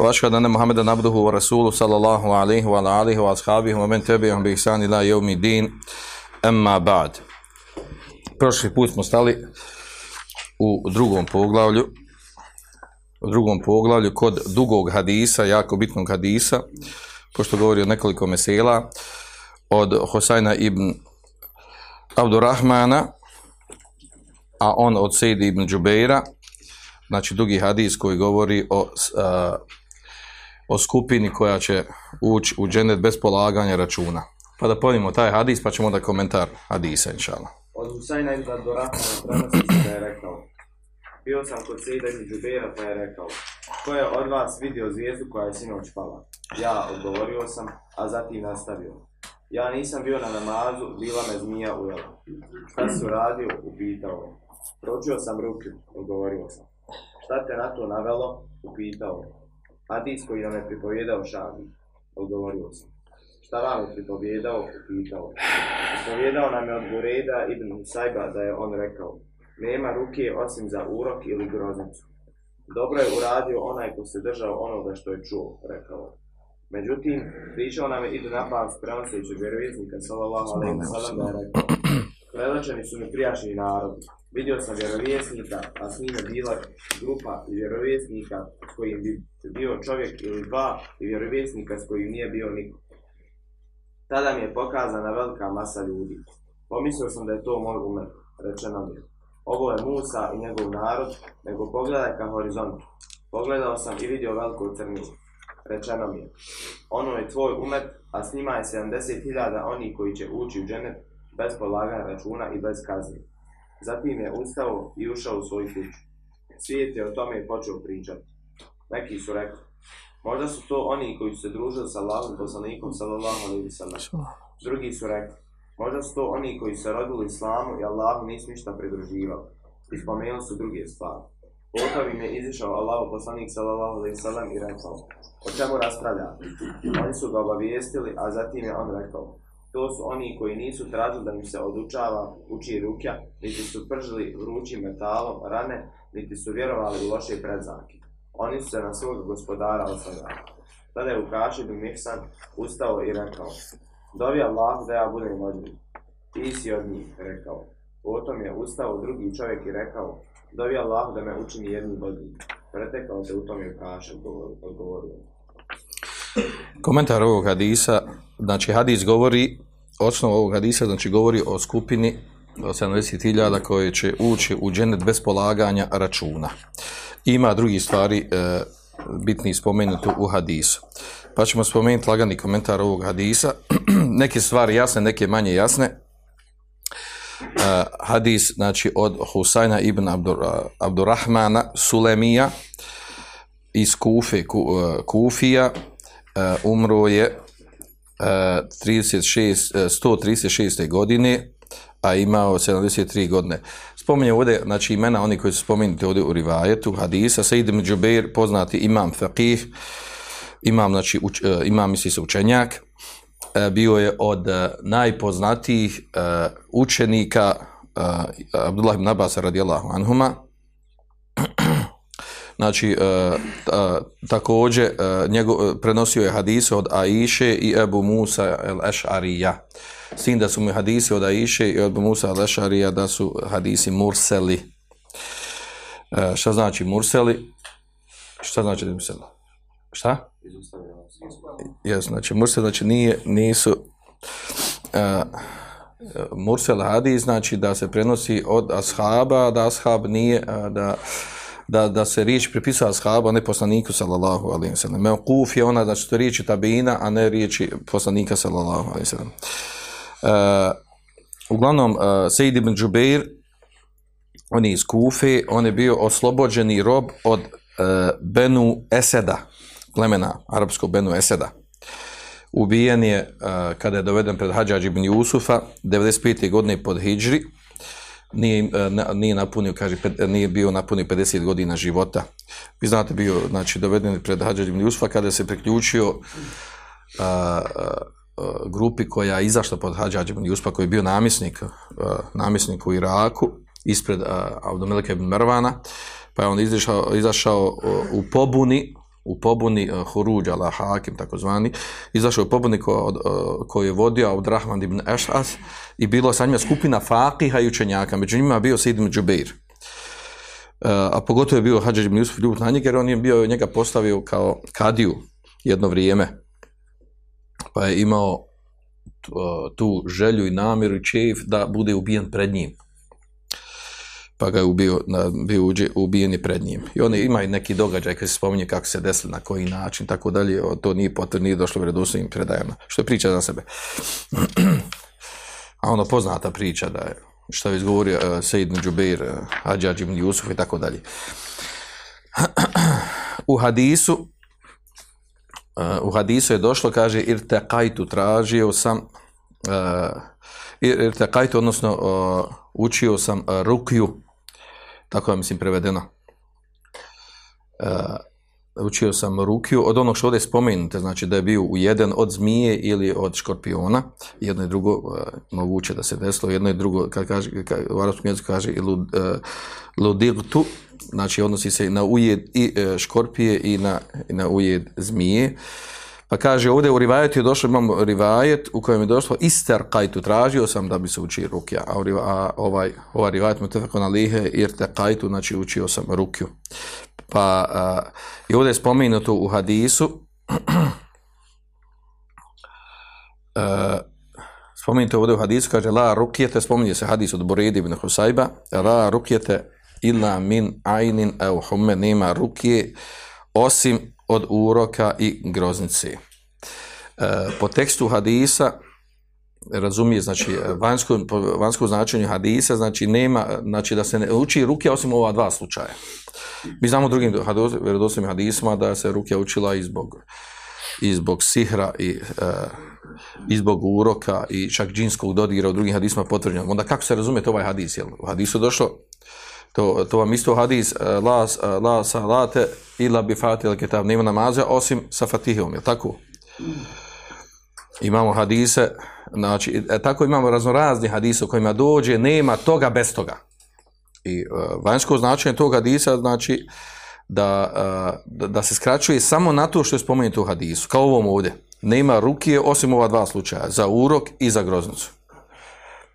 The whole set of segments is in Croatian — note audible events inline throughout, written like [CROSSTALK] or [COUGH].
وأشهد أن محمدا عبده ورسوله صلى الله عليه وعلى آله وأصحابه ومن تبعهم بإحسان إلى يوم الدين أما بعد Prošli put smo stali u drugom poglavlju u drugom poglavlju kod dugog hadisa, jako bitnog hadisa, pošto govori o nekoliko mesela, od Hosajna ibn Abdurrahmana, a on od Sejdi ibn Džubeira, znači dugi hadis koji govori o, a, o skupini koja će ući u dženet bez polaganja računa. Pa da pojmimo taj hadis, pa ćemo da komentar hadisa, inšala. Od Husajna ibn Abdurrahmana je rekao Bio sam kod Sejda ibn Džubera pa je rekao Ko je od vas vidio zvijezdu koja je sinoć pala? Ja odgovorio sam, a zatim nastavio. Ja nisam bio na namazu, bila me zmija ujela. Šta si uradio? Upitao. Pročio sam ruku, odgovorio sam. Šta te na to navelo? Upitao. Hadis koji nam je pripovjedao Šabi, odgovorio sam. Šta vam je pripovjedao? Upitao je. Pripovjedao nam je od Bureda ibn Husayba da je on rekao Nema ruke osim za urok ili groznicu. Dobro je uradio onaj ko se držao onoga što je čuo, rekao. Međutim, prišao nam je Ibn Abbas prenoseći vjerovjesnika sallallahu alejhi ve sellem da je rekao: Prelačeni su mi prijašnji narodi. Vidio sam vjerovjesnika, a s njime bila grupa vjerovjesnika s kojim bi bio čovjek ili dva vjerovjesnika s kojim nije bio niko. Tada mi je pokazana velika masa ljudi. Pomislio sam da je to moj umet, rečeno mi je. Ovo je Musa i njegov narod, nego pogledaj ka horizontu. Pogledao sam i vidio veliku crniju. Rečeno mi je, ono je tvoj umet, a s njima je 70.000 oni koji će ući u dženet bez polaganja računa i bez kazni. Zatim je ustao i ušao u svoju kuću. Svijet je o tome počeo pričati. Neki su rekli, možda su to oni koji su se družili sa Allahom poslanikom sallallahu alaihi. Drugi su rekli, možda su to oni koji su se rodili islamu i Allahu nisu ništa pridruživali. I spomenuli su druge stvari. Potom im je izišao Allahu poslanik sallallahu alaihi sallam i rekao, o čemu raspravljate? Oni su ga obavijestili, a zatim je on rekao, to su oni koji nisu tražili da im se odučava, uči rukja, niti su pržili vrućim metalom rane, niti su vjerovali u loše predzake. Oni su se na svog gospodara osladali. Tada je Ukaš ibn Mihsan ustao i rekao, dovi Allah da ja budem od njih. Ti si od njih, rekao. Potom je ustao drugi čovjek i rekao, dovi Allah da me učini jednim od njih. Pretekao se u tom je Ukaš odgovorio. Komentar ovog hadisa, znači hadis govori, osnov ovog hadisa, znači govori o skupini od 70.000 koje će ući u dženet bez polaganja računa. Ima drugi stvari e, bitni spomenuti u hadisu. Pa ćemo spomenuti lagani komentar ovog hadisa. [CLEARS THROAT] neke stvari jasne, neke manje jasne. Uh, hadis, znači, od Husajna ibn Abdur, Abdurrahmana Sulemija iz Kufe, Ku, uh, Kufija, umro je uh, 36, 136. godine, a imao 73 godine. Spominje ovdje, znači, imena oni koji su spomenuti ovdje u rivajetu, hadisa, Said ibn Džubeir, poznati imam faqih, imam, znači, uč, imam, misli se, učenjak, bio je od najpoznatijih učenika Abdullah ibn Abbas radijallahu anhuma. Znači, također njego, prenosio je hadise od Aiše i Ebu Musa el-Eš'arija. S tim da su mi hadisi od Aiše i Ebu Musa el-Eš'arija da su hadisi murseli. Šta znači murseli? Šta znači murseli? Šta? Ja, znači, mursel, znači, nije, nisu mursel hadis, znači da se prenosi od ashaba, da ashab nije, da, da, da se riječ pripisa ashaba, a ne poslaniku, sallallahu alaihi sallam. Meokuf je ona, znači, to riječi tabina, a ne riječi poslanika, sallallahu alaihi sallam. Uh, uglavnom, uh, Sejid ibn Džubeir, on je iz Kufe, on je bio oslobođeni rob od uh, Benu Eseda, plemena arapskog Benu Eseda. ubijen je e, kada je doveden pred Hadžađ ibn Jusufa 95. godine pod Hidžri nije, e, nije napunio, kaže, pet- nije bio napunio 50 godina života. Vi znate, bio, znači, doveden pred Hadžađ ibn Jusufa kada se priključio a, a, grupi koja je izašla pod Hadžađ ibn Jusufa, koji je bio namjesnik, a, namjesnik u Iraku, ispred Abdomelika ibn Mervana, pa je on izašao, izašao u pobuni, u pobuni uh, Huruđ ala Hakim, takozvani, izašao u pobuni ko, uh, koju je vodio od Rahman ibn Eš'as i bilo sa njima skupina fakiha i učenjaka, među njima je bio Sid ibn Džubeir. Uh, a pogotovo je bio Hadžađ ibn Jusuf ljubit na njega, jer on je bio njega postavio kao kadiju jedno vrijeme, pa je imao tu želju i namjeru i čeif da bude ubijen pred njim pa ga je ubio, na, bio ubijen je pred njim. I oni imaju neki događaj koji se spominje kako se desilo, na koji način, tako dalje, to nije potrebno, nije došlo u vjerodostojnim predajama, što je priča za sebe. [CLEARS THROAT] A ono poznata priča da je, što je izgovorio uh, Sejid ibn Džubeir, uh, Hadžađ ibn Jusuf i tako dalje. [CLEARS THROAT] U hadisu, uh, u hadisu je došlo, kaže, irtekajtu, tražio sam, uh, irtekajtu, odnosno uh, učio sam rukju, tako je mislim prevedeno. Uh, učio sam rukju od onog što ovdje spomenute, znači da je bio ujeden od zmije ili od škorpiona, jedno i drugo uh, moguće da se desilo, jedno i drugo, kad kaže, kad, u arapskom jeziku kaže i lud, uh, ludirtu, znači odnosi se na ujed i škorpije i na, i na ujed zmije. Pa kaže ovdje u rivajetu je došlo, imamo rivajet u kojem je došlo ister kajtu, tražio sam da bi se učio rukja, a, a ovaj, ovaj rivajet mu tefakon alihe irte kajtu, znači učio sam rukju. Pa a, i ovdje je spomenuto u hadisu, [CLEARS THROAT] a, spomenuto ovdje u hadisu, kaže la rukjete, spominje se hadis od Boredi ibn Husayba, la rukjete illa min ajnin au humme, nema rukje, osim od uroka i groznice. E, po tekstu hadisa razumije znači vanjsko, vanjsko značenje hadisa znači nema znači da se ne uči ruke osim ova dva slučaja. Mi znamo drugim vjerodostojnim hadisima da se ruke učila i zbog i zbog sihra i, e, i zbog uroka i čak džinskog dodira u drugim hadisima potvrđeno. Onda kako se razume to ovaj hadis? Jel? U hadisu došlo to, to vam isto hadis la, la salate ila bi fatil kitab nema namaza osim sa fatihom, je tako? Imamo hadise, znači, e, tako imamo raznorazni hadise u kojima dođe, nema toga bez toga. I vanjsko značenje tog hadisa znači da, da, da se skraćuje samo na to što je spomenuto u hadisu, kao ovom ovdje. Nema rukije osim ova dva slučaja, za urok i za groznicu.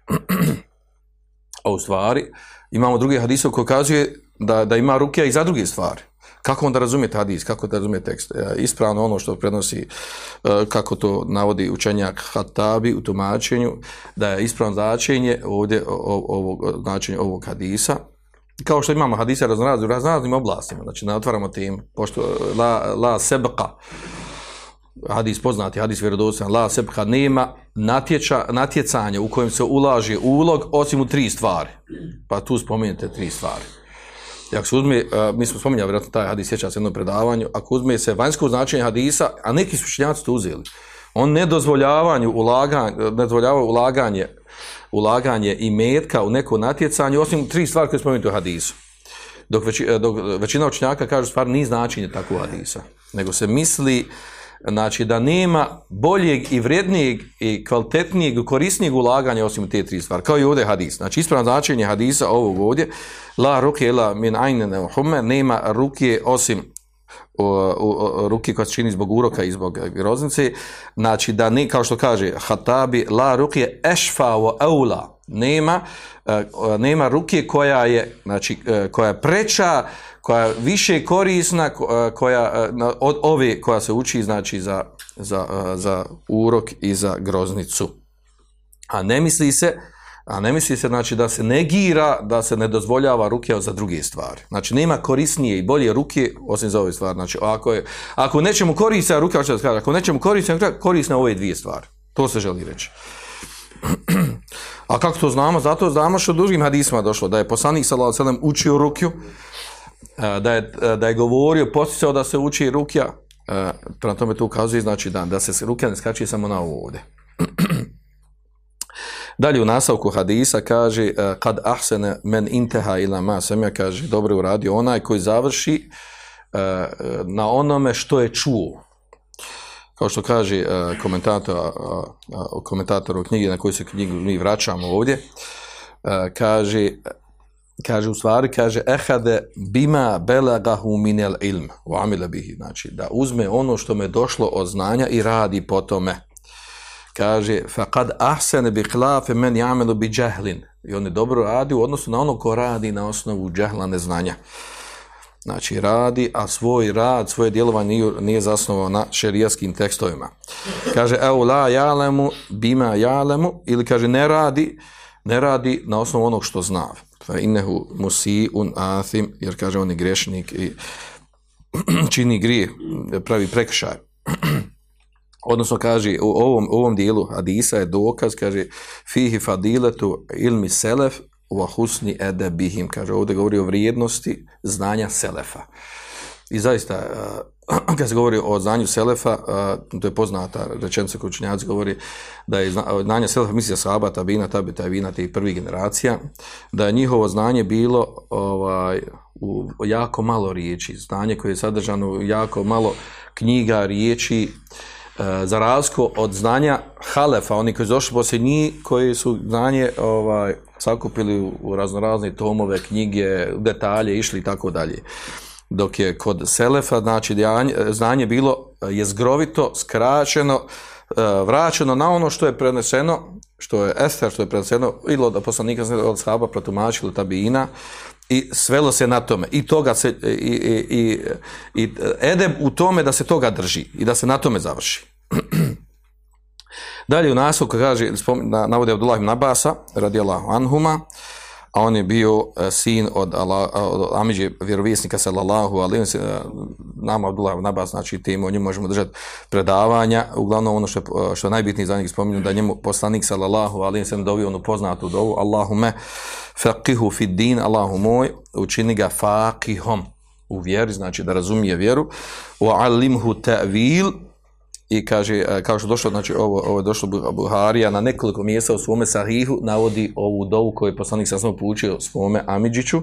[CLEARS THROAT] A u stvari, imamo drugi hadise koji kazuje da, da ima rukija i za druge stvari. Kako onda razumijete hadis, kako da razumijete tekst? Ispravno ono što prenosi, kako to navodi učenjak Hatabi u tumačenju, da je ispravno značenje ovdje ovog, značenje ovog hadisa, kao što imamo hadisa raznoraznim, u raznoraznim oblastima, znači ne otvaramo tim, pošto la, la sebqa, hadis poznati, hadis vjerodostan, la sebqa nema natječa, natjecanje u kojem se ulaže ulog osim u tri stvari. Pa tu spomenete tri stvari. I ako se uzme, uh, mi smo spominjali vjerojatno taj hadis, sjeća se jednom predavanju, ako uzme se vanjsko značenje hadisa, a neki su učenjaci to uzeli, on ne dozvoljavanju ulaganje, ne dozvoljava ulaganje, ulaganje i metka u neko natjecanje, osim tri stvari koje spomenuti u hadisu. Dok, veći, dok većina učenjaka kaže stvar nije značenje takvog hadisa, nego se misli znači da nema boljeg i vrednijeg i kvalitetnijeg i korisnijeg ulaganja osim te tri stvari. Kao i ovdje hadis. Znači ispravno značenje hadisa ovog ovdje la ruke la min ajne hume nema ruke osim ruke koja se čini zbog uroka i zbog groznice. Znači da ne, kao što kaže Hatabi, la ruke ešfa wa aula. Nema, uh, nema ruke koja je, znači, uh, koja je preča koja je više korisna koja od ove koja se uči znači za, za, za urok i za groznicu. A ne misli se a ne misli se znači da se negira da se ne dozvoljava ruke za druge stvari. Znači nema korisnije i bolje ruke osim za ove stvari. Znači ako je ako nećemo koristiti ruke, ako nećemo koristiti korisne ove dvije stvari. To se želi reći. [CLEARS THROAT] A kako to znamo? Zato znamo što u drugim hadisima došlo da je poslanik sallallahu alejhi učio rukju da je, da je govorio, posticao da se uči rukja, prema tome to ukazuje znači da, da se ruke ne skači samo na ovo ovdje. [CLEARS THROAT] Dalje u nastavku hadisa kaže kad ahsene men inteha ila ma semja kaže dobro uradio onaj koji završi na onome što je čuo. Kao što kaže komentator, komentator u knjigi na koju se knjigu mi vraćamo ovdje, kaže kaže u stvari, kaže ehade bima belagahu minel ilm u amile bihi, znači da uzme ono što me došlo od znanja i radi po tome. Kaže, faqad ahsene bi hlafe men jamelu bi džahlin. I on je dobro radi u odnosu na ono ko radi na osnovu džahla neznanja. Znači radi, a svoj rad, svoje djelovanje nije, nije zasnovao na šerijaskim tekstovima. Kaže, evo la jalemu bima jalemu, ili kaže ne radi, ne radi na osnovu onog što zna fa innehu musi un athim, jer kaže on je grešnik i [CLEARS THROAT] čini grije, pravi prekršaj. [CLEARS THROAT] Odnosno kaže u ovom, ovom dijelu hadisa je dokaz, kaže fihi fadiletu ilmi selef wa husni edebihim, kaže ovdje govori o vrijednosti znanja selefa. I zaista, [CLEARS THROAT] kad se govori o znanju Selefa, to je poznata rečenica koju učenjaci govori da je znanje Selefa, misli sahaba, tabina, tabi, tabina, tih prvih generacija, da je njihovo znanje bilo ovaj, u jako malo riječi, znanje koje je sadržano u jako malo knjiga, riječi, za razliku od znanja Halefa, oni koji su došli poslije njih, koji su znanje ovaj, sakupili u raznorazne tomove, knjige, detalje, išli i tako dalje dok je kod Selefa, znači znanje bilo je zgrovito, skraćeno, vraćeno na ono što je preneseno, što je Ester, što je preneseno, ili od poslanika od Saba protumačili tabina, i svelo se na tome. I toga se, i, i, i, i edeb u tome da se toga drži i da se na tome završi. [CLEARS THROAT] Dalje u naslovu kaže, navode Abdullah ibn Abasa, radijallahu anhuma, a on je bio sin od, od Amidže vjerovjesnika sallallahu alaihi wa nama Abdullah ibn Abbas, znači tim o njemu možemo držati predavanja, uglavnom ono što je, što je najbitnije za njih spominju, da njemu poslanik sallallahu alaihi wa sallam dovio onu poznatu dovu, Allahume faqihu fid din, Allahu moj, učini ga faqihom u vjeri, znači da razumije vjeru, wa alimhu ta'vil, i kaže, kao što došlo, znači ovo, ovo je došlo Buharija na nekoliko mjesta u svome sahihu, navodi ovu dovu koju je poslanik sa svojom poučio svome Amidžiću.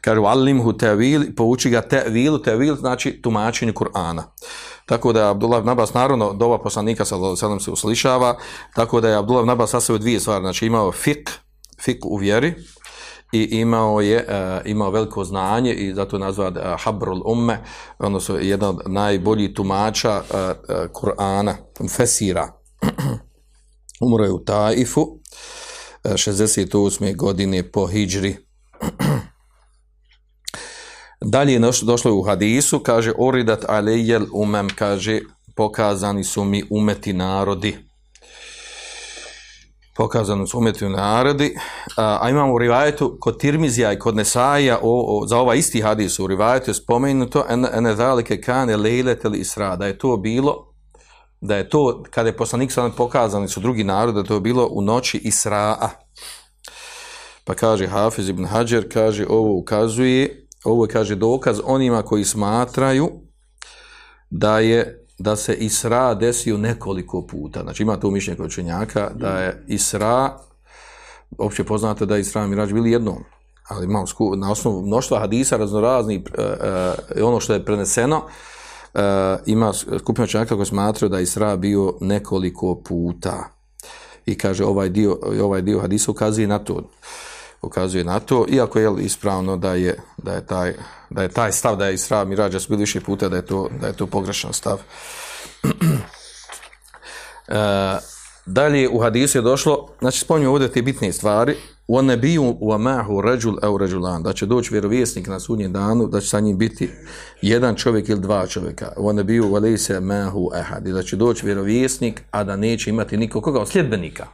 Kaže, alim hu tevil, pouči ga tevilu, tevil znači tumačenje Kur'ana. Tako da je Abdullah Nabas, naravno, dova poslanika sa sedam se uslišava, tako da je Abdullah Nabas sastavio dvije stvari, znači imao fik, fik u vjeri, i imao je uh, imao veliko znanje i zato je nazvan uh, Habrul Umme, odnosno jedan od najboljih tumača uh, Kur'ana, Fesira. [CLEARS THROAT] Umro je u Taifu, uh, 68. godine po Hidžri. [CLEARS THROAT] Dalje je došlo u hadisu, kaže Oridat alejel umem, kaže pokazani su mi umeti narodi pokazano su umjetni narodi, a, a imamo u rivajetu kod Tirmizija i kod Nesaija o, o, za ovaj isti hadis u rivajetu je spomenuto ene zalike kane lejletel isra, da je to bilo, da je to, kada je poslanik sa pokazani su drugi narodi, da to je bilo u noći Isra'a. Pa kaže Hafiz ibn Hajar, kaže ovo ukazuje, ovo je kaže dokaz onima koji smatraju da je da se Isra desio nekoliko puta. Znači ima to mišljenje kod učenjaka da je Isra, opće poznato da je Isra Mirađ bili jednom, ali imamo na osnovu mnoštva hadisa raznorazni, uh, uh, ono što je preneseno, uh, ima skupina učenjaka koji smatraju da je Isra bio nekoliko puta. I kaže ovaj dio, ovaj dio hadisa ukazuje na to ukazuje na to, iako je ispravno da je, da je, taj, da je taj stav da je Isra Mirađa su bili više puta, da je to, da je to pogrešan stav. [CLEARS THROAT] e, dalje u hadisu je došlo, znači spominju ovdje te bitne stvari, u nebiju u amahu ređul au ređulan, da će doći vjerovjesnik na sudnjem danu, da će sa njim biti jedan čovjek ili dva čovjeka. U nebiju u alejse mahu ehad, da će doći vjerovjesnik, a da neće imati nikoga od sljedbenika.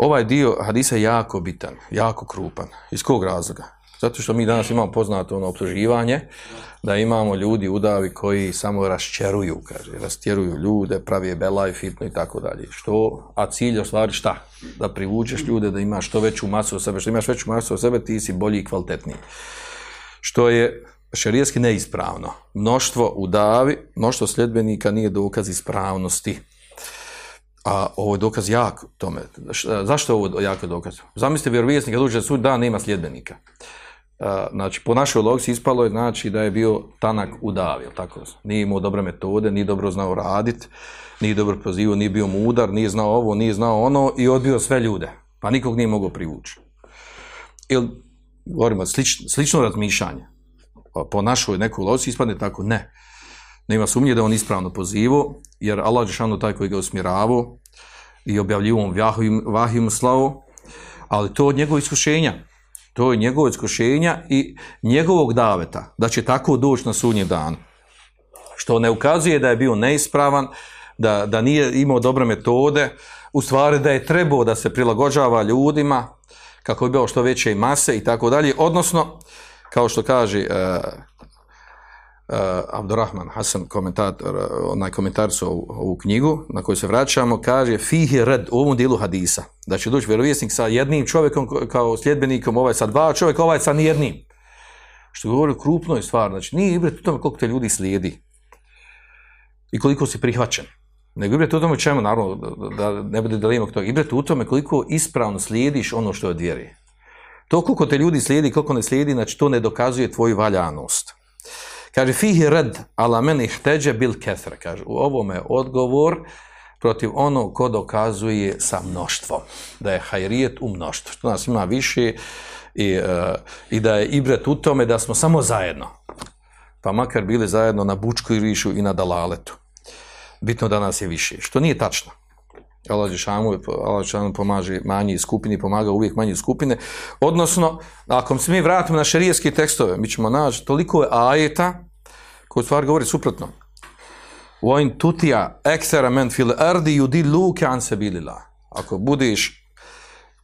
Ovaj dio hadisa je jako bitan, jako krupan. Iz kog razloga? Zato što mi danas imamo poznato ono optuživanje, da imamo ljudi udavi koji samo raščeruju, kaže, rastjeruju ljude, pravi belaj, fitno i tako dalje. Što, a cilj je stvari šta? Da privučeš ljude, da imaš što veću masu od sebe, što imaš veću masu od sebe, ti si bolji i kvalitetniji. Što je šerijetski neispravno. Mnoštvo u davi, mnoštvo sljedbenika nije dokaz ispravnosti. A ovo je dokaz jak tome. Š- Zašto je ovo jako dokaz? Zamislite vjerovjesnik kad uđe na sud dan nema sljedbenika. A, Znači, po našoj logici ispalo je znači da je bio tanak u davi, tako? Nije imao dobre metode, nije dobro znao raditi, nije dobro pozivao, nije bio mudar, nije znao ovo, nije znao ono i odbio sve ljude. Pa nikog nije mogao privući. Ili, govorimo, slično, slično razmišljanje. Pa Po našoj nekoj logici ispadne tako, ne. Nema sumnje da on ispravno pozivao, jer Allah je taj koji ga usmjeravao i objavljivo mu vahim, vahim slavu, ali to od njegovog iskušenja. To je njegovo iskušenja i njegovog daveta, da će tako doći na sudnji dan. Što ne ukazuje da je bio neispravan, da, da nije imao dobre metode, u stvari da je trebao da se prilagođava ljudima, kako bi bilo što veće mase i tako dalje, odnosno, kao što kaže uh, Abdurrahman Hasan, komentator, uh, onaj komentar su ovu, knjigu na koju se vraćamo, kaže fihi red u ovom dijelu hadisa, da će doći vjerovjesnik sa jednim čovjekom ko- kao sljedbenikom, ovaj sa dva čovjeka, ovaj sa nijednim. Što govori o krupnoj stvari, znači nije ibret u tome koliko te ljudi slijedi i koliko si prihvaćen. Nego ibret u tome čemu, naravno, da, da ne bude dalimo toga. Ibret u tome koliko ispravno slijediš ono što je od vjere. To koliko te ljudi slijedi, koliko ne slijedi, znači to ne dokazuje tvoju valjanost. Kaže, fihi red ala meni hdeđe bil kethre. Kaže, u ovome je odgovor protiv ono ko dokazuje sa mnoštvom. Da je hajrijet u mnoštvu. Što nas ima više i, e, i da je ibret u tome da smo samo zajedno. Pa makar bili zajedno na Bučkoj rišu i na Dalaletu. Bitno da nas je više. Što nije tačno. Allah Žešanu, Allah Žešanu pomaže manji skupini, pomaga uvijek manje skupine. Odnosno, ako se mi vratimo na šerijetske tekstove, mi ćemo naći toliko je ajeta koji u stvari govori suprotno. Vojn tutija eksera men fil ardi judi luke an se bilila. Ako budeš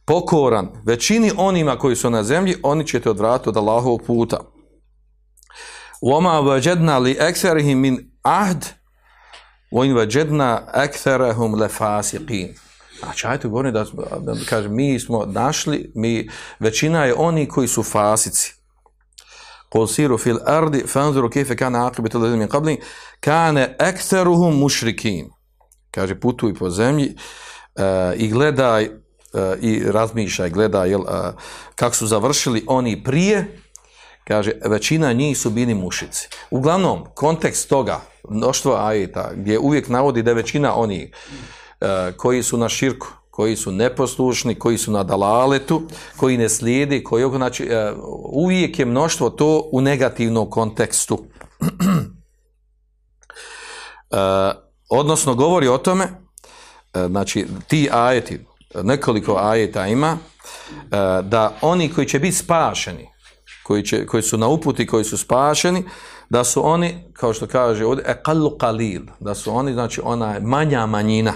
pokoran većini onima koji su na zemlji, oni će te odvratiti od Allahovog puta. Wama wajadna li ekserihim min ahd وَإِنْ وَجَدْنَا أَكْثَرَهُمْ لَفَاسِقِينَ Znači, ajte govorim da, da, da kaže, mi smo našli, mi, većina je oni koji su fasici. قُلْ سِيرُوا فِي الْأَرْضِ فَانْظُرُوا كَيْفَ كَانَ عَاقِبَةُ الَّذِينَ مِنْ قَبْلِهِمْ كَانَ أَكْثَرُهُمْ مُشْرِكِينَ Kaže, putuj po zemlji uh, i gledaj uh, i razmišljaj, gledaj jel, uh, kako su završili oni prije, kaže, većina njih su bili mušici. Uglavnom, kontekst toga, mnoštvo ajeta, gdje uvijek navodi da je većina onih uh, koji su na širku, koji su neposlušni, koji su na dalaletu, koji ne slijedi, koji, znači, uh, uvijek je mnoštvo to u negativnom kontekstu. uh, [CLEARS THROAT] odnosno, govori o tome, znači, ti ajeti, nekoliko ajeta ima, da oni koji će biti spašeni, koji, će, koji su na uputi, koji su spašeni, da su oni, kao što kaže ovdje, eqallu qalil, da su oni, znači, ona je manja manjina.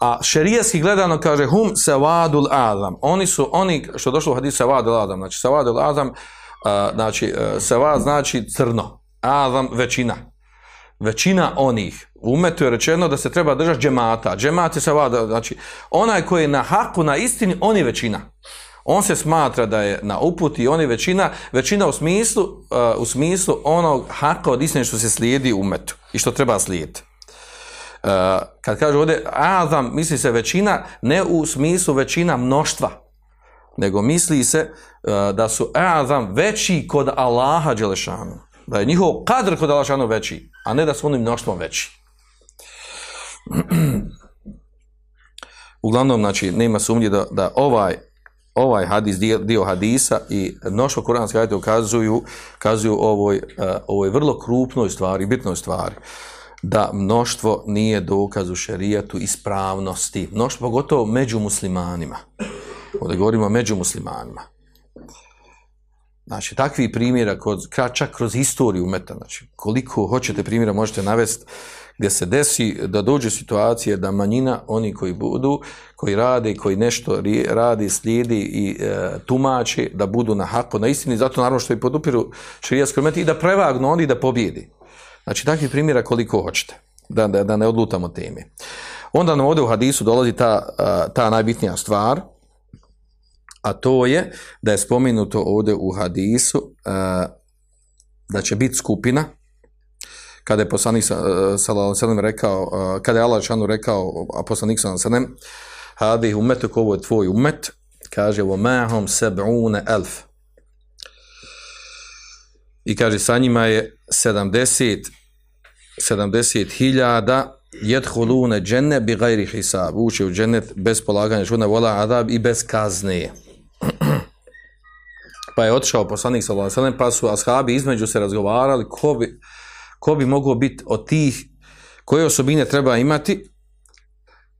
A šerijetski gledano kaže hum sevadul azam. Oni su, oni, što došlo u hadisu sevadul azam, znači sevadul azam, uh, znači uh, sevad znači crno, azam većina. Većina onih. U umetu je rečeno da se treba držati džemata. Džemat je sevad, znači onaj koji je na haku, na istini, on je većina. On se smatra da je na uputi, on je većina, većina u smislu, uh, u smislu onog haka od istine što se slijedi u umetu i što treba slijediti. Uh, kad kaže ovdje azam, misli se većina, ne u smislu većina mnoštva, nego misli se uh, da su azam veći kod Allaha Đelešanu. Da je njihov kadr kod Allaha Đelešanu veći, a ne da su onim mnoštvom veći. [CLEARS THROAT] Uglavnom, znači, nema sumnje da, da ovaj ovaj hadis, dio, hadisa i mnoštvo kuranske ajete ukazuju, ukazuju ovoj, uh, ovoj vrlo krupnoj stvari, bitnoj stvari, da mnoštvo nije dokaz u šerijatu ispravnosti. Mnoštvo pogotovo među muslimanima. Ovdje govorimo među muslimanima. Znači, takvi primjera, kod, čak kroz historiju meta, znači, koliko hoćete primjera možete navesti gdje se desi da dođe situacije da manjina, oni koji budu, koji rade, koji nešto radi, slijedi i e, tumači, da budu na haku, na istini, zato naravno što i podupiru širijasko meti i da prevagnu oni da pobjedi. Znači, takvih primjera koliko hoćete, da, da, da ne odlutamo teme. Onda nam ovdje u hadisu dolazi ta, ta najbitnija stvar, a to je da je spomenuto ovdje u hadisu uh, da će biti skupina kada je poslanik uh, sallallahu rekao uh, kada je Allah šanu rekao a poslanik sallallahu alejhi hadi umetuk ovo je tvoj umet kaže wa mahum sab'una alf. I kaže sa njima je 70 70 hiljada jedhulune dženne bi gajri hisab. Uče u džennet bez polaganja računa vola adab i bez kazne. [CLEARS THROAT] Pa je otišao poslanik sallallahu alejhi pa su ashabi između se razgovarali ko bi, ko bi mogao biti od tih koje osobine treba imati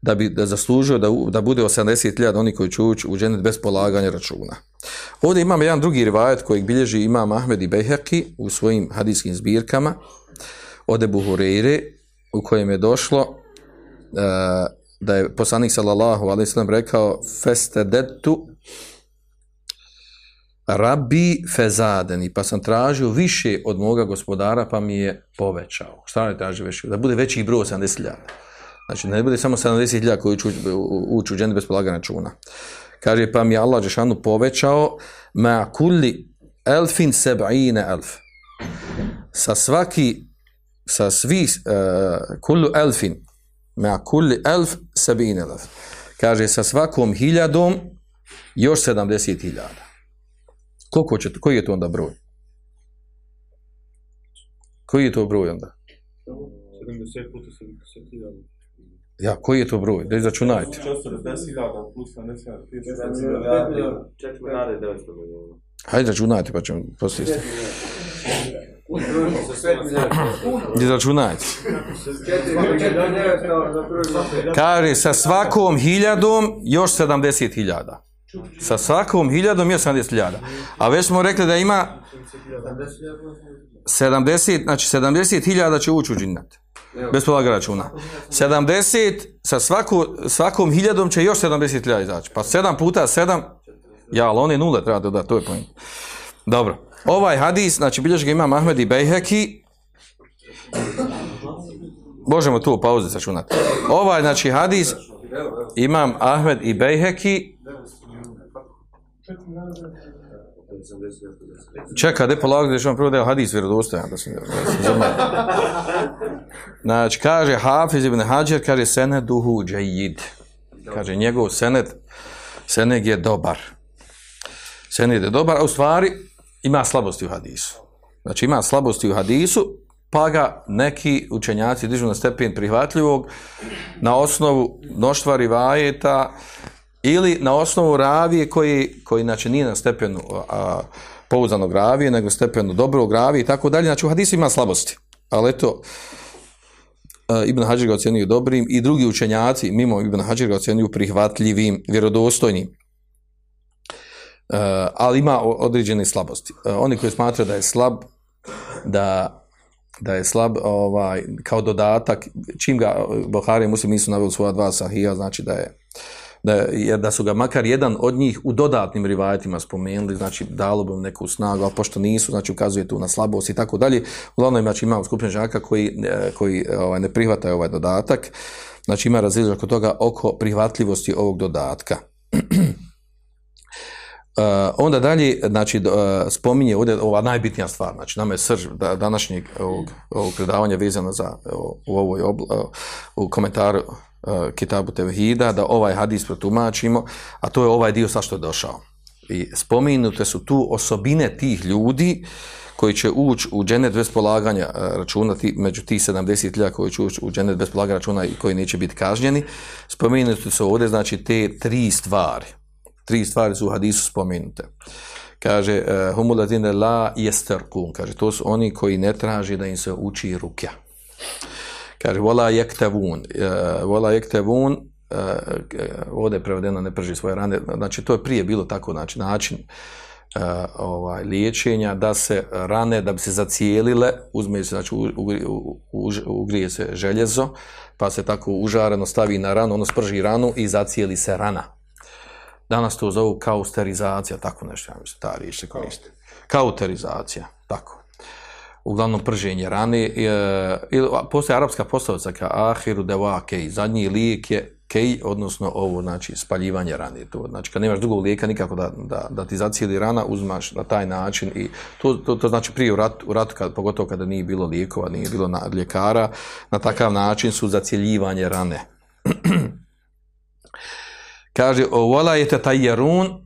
da bi da zaslužio da, da bude 80.000 oni koji će ući u džennet bez polaganja računa. Ovdje imamo jedan drugi rivajet kojeg bilježi imam Ahmed i Bejheki u svojim hadijskim zbirkama od Ebu Hureyre u kojem je došlo e, da je poslanik sallallahu alejhi ve rekao festedetu Rabbi fezadeni, pa sam tražio više od moga gospodara, pa mi je povećao. Šta je tražio više? Da bude veći broj od 70.000. Znači, ne bude samo 70.000 koji uđu, u- uđu u džennet bez polaganja računa. Kaže, pa mi je Allah Žešanu povećao ma kulli elfin seb'ine elf. Sa svaki, sa svi, uh, kullu elfin, ma kulli elf seb'ine elf. Kaže, sa svakom hiljadom još 70.000. Koliko će, koji je to onda broj? Koji je to broj onda? 70 puta 70 hiljada. Ja, koji je to broj? Da izračunajte. 40 hiljada plus 70 hiljada. 4 milijarde 900 milijuna. Hajde računajte pa ćemo poslije isto. Izračunajte. Kaže, sa svakom hiljadom još 70 hiljada. Sa svakom hiljadom još 70 hiljada. A već smo rekli da ima 70, znači 70 hiljada će ući u džinnat. Bez polaga računa. 70, sa svaku, svakom hiljadom će još 70 hiljada izaći. Pa 7 puta 7, ja, ali one nule treba dodati, to je point. Dobro. Ovaj hadis, znači bilježi ga imam Ahmed i Bejheki, možemo tu u pauzi sačunati. Ovaj, znači, hadis imam Ahmed i Bejheki, Čeka, de polagati da vam prvo da je hadis vjerodostojan, da. Znači, kaže Hafiz ibn Hađer, kaže seneduhu džajid. Kaže, njegov sened, sened je dobar. Sened je dobar, a u stvari ima slabosti u hadisu. Znači, ima slabosti u hadisu, pa ga neki učenjaci dižu na stepen prihvatljivog na osnovu mnoštva rivajeta ili na osnovu ravije koji, koji znači nije na stepenu a, pouzdanog ravije, nego stepenu dobrog ravije i tako dalje. Znači u hadisu ima slabosti. Ali eto, Ibn Hađir ga ocjenjuju dobrim i drugi učenjaci mimo Ibn Hađir ga ocjenjuju prihvatljivim, vjerodostojnim. E, ali ima određene slabosti. E, oni koji smatraju da je slab, da da je slab ovaj kao dodatak čim ga Buhari i Muslim nisu naveli svoja dva sahija znači da je da, je, da su ga makar jedan od njih u dodatnim rivajetima spomenuli, znači dalo bi neku snagu, ali pošto nisu, znači ukazuje tu na slabost i tako dalje. Uglavnom, znači imamo skupinu žaka koji, e, koji ovaj, ne prihvataju ovaj dodatak, znači ima razlika oko toga oko prihvatljivosti ovog dodatka. Uh, [CLEARS THROAT] onda dalje, znači, uh, spominje ovdje ova najbitnija stvar, znači, nama je srž da, današnjeg ovog, ovog predavanja vezano za, o, u ovoj obla, u komentaru Kitabu Tevhida, da ovaj hadis protumačimo, a to je ovaj dio sa što je došao. I spominute su tu osobine tih ljudi koji će ući u dženet bez polaganja uh, računa, ti, među tih 70.000 koji će ući u dženet bez polaganja računa i koji neće biti kažnjeni, spominute su ovdje, znači, te tri stvari tri stvari su u hadisu spomenute. Kaže, uh, humuladine la jesterkun, kaže, to su oni koji ne traži da im se uči rukja. Kaže, vola jektevun, uh, vola jektevun, uh, ovdje je prevedeno ne prži svoje rane, znači to je prije bilo tako, znači način ovaj, liječenja, da se rane, da bi se zacijelile, uzme se, znači ugrije se željezo, pa se tako užareno stavi na ranu, ono sprži ranu i zacijeli se rana. Danas to zovu kausterizacija, tako nešto, ja mislim, ta riječ se koristi. Kauterizacija, tako. Uglavnom prženje rane. E, ili, postoji arapska poslovica ka ahiru devake, zadnji lijek je kej, odnosno ovo, znači, spaljivanje rane. To, znači, kad nemaš drugog lijeka, nikako da, da, da ti zacijeli rana, uzmaš na taj način i to, to, to znači prije u ratu, u ratu kad, pogotovo kada nije bilo lijekova, nije bilo na, ljekara, na takav način su zacjeljivanje rane. [CLEARS THROAT] Kaže, vola je te taj jerun,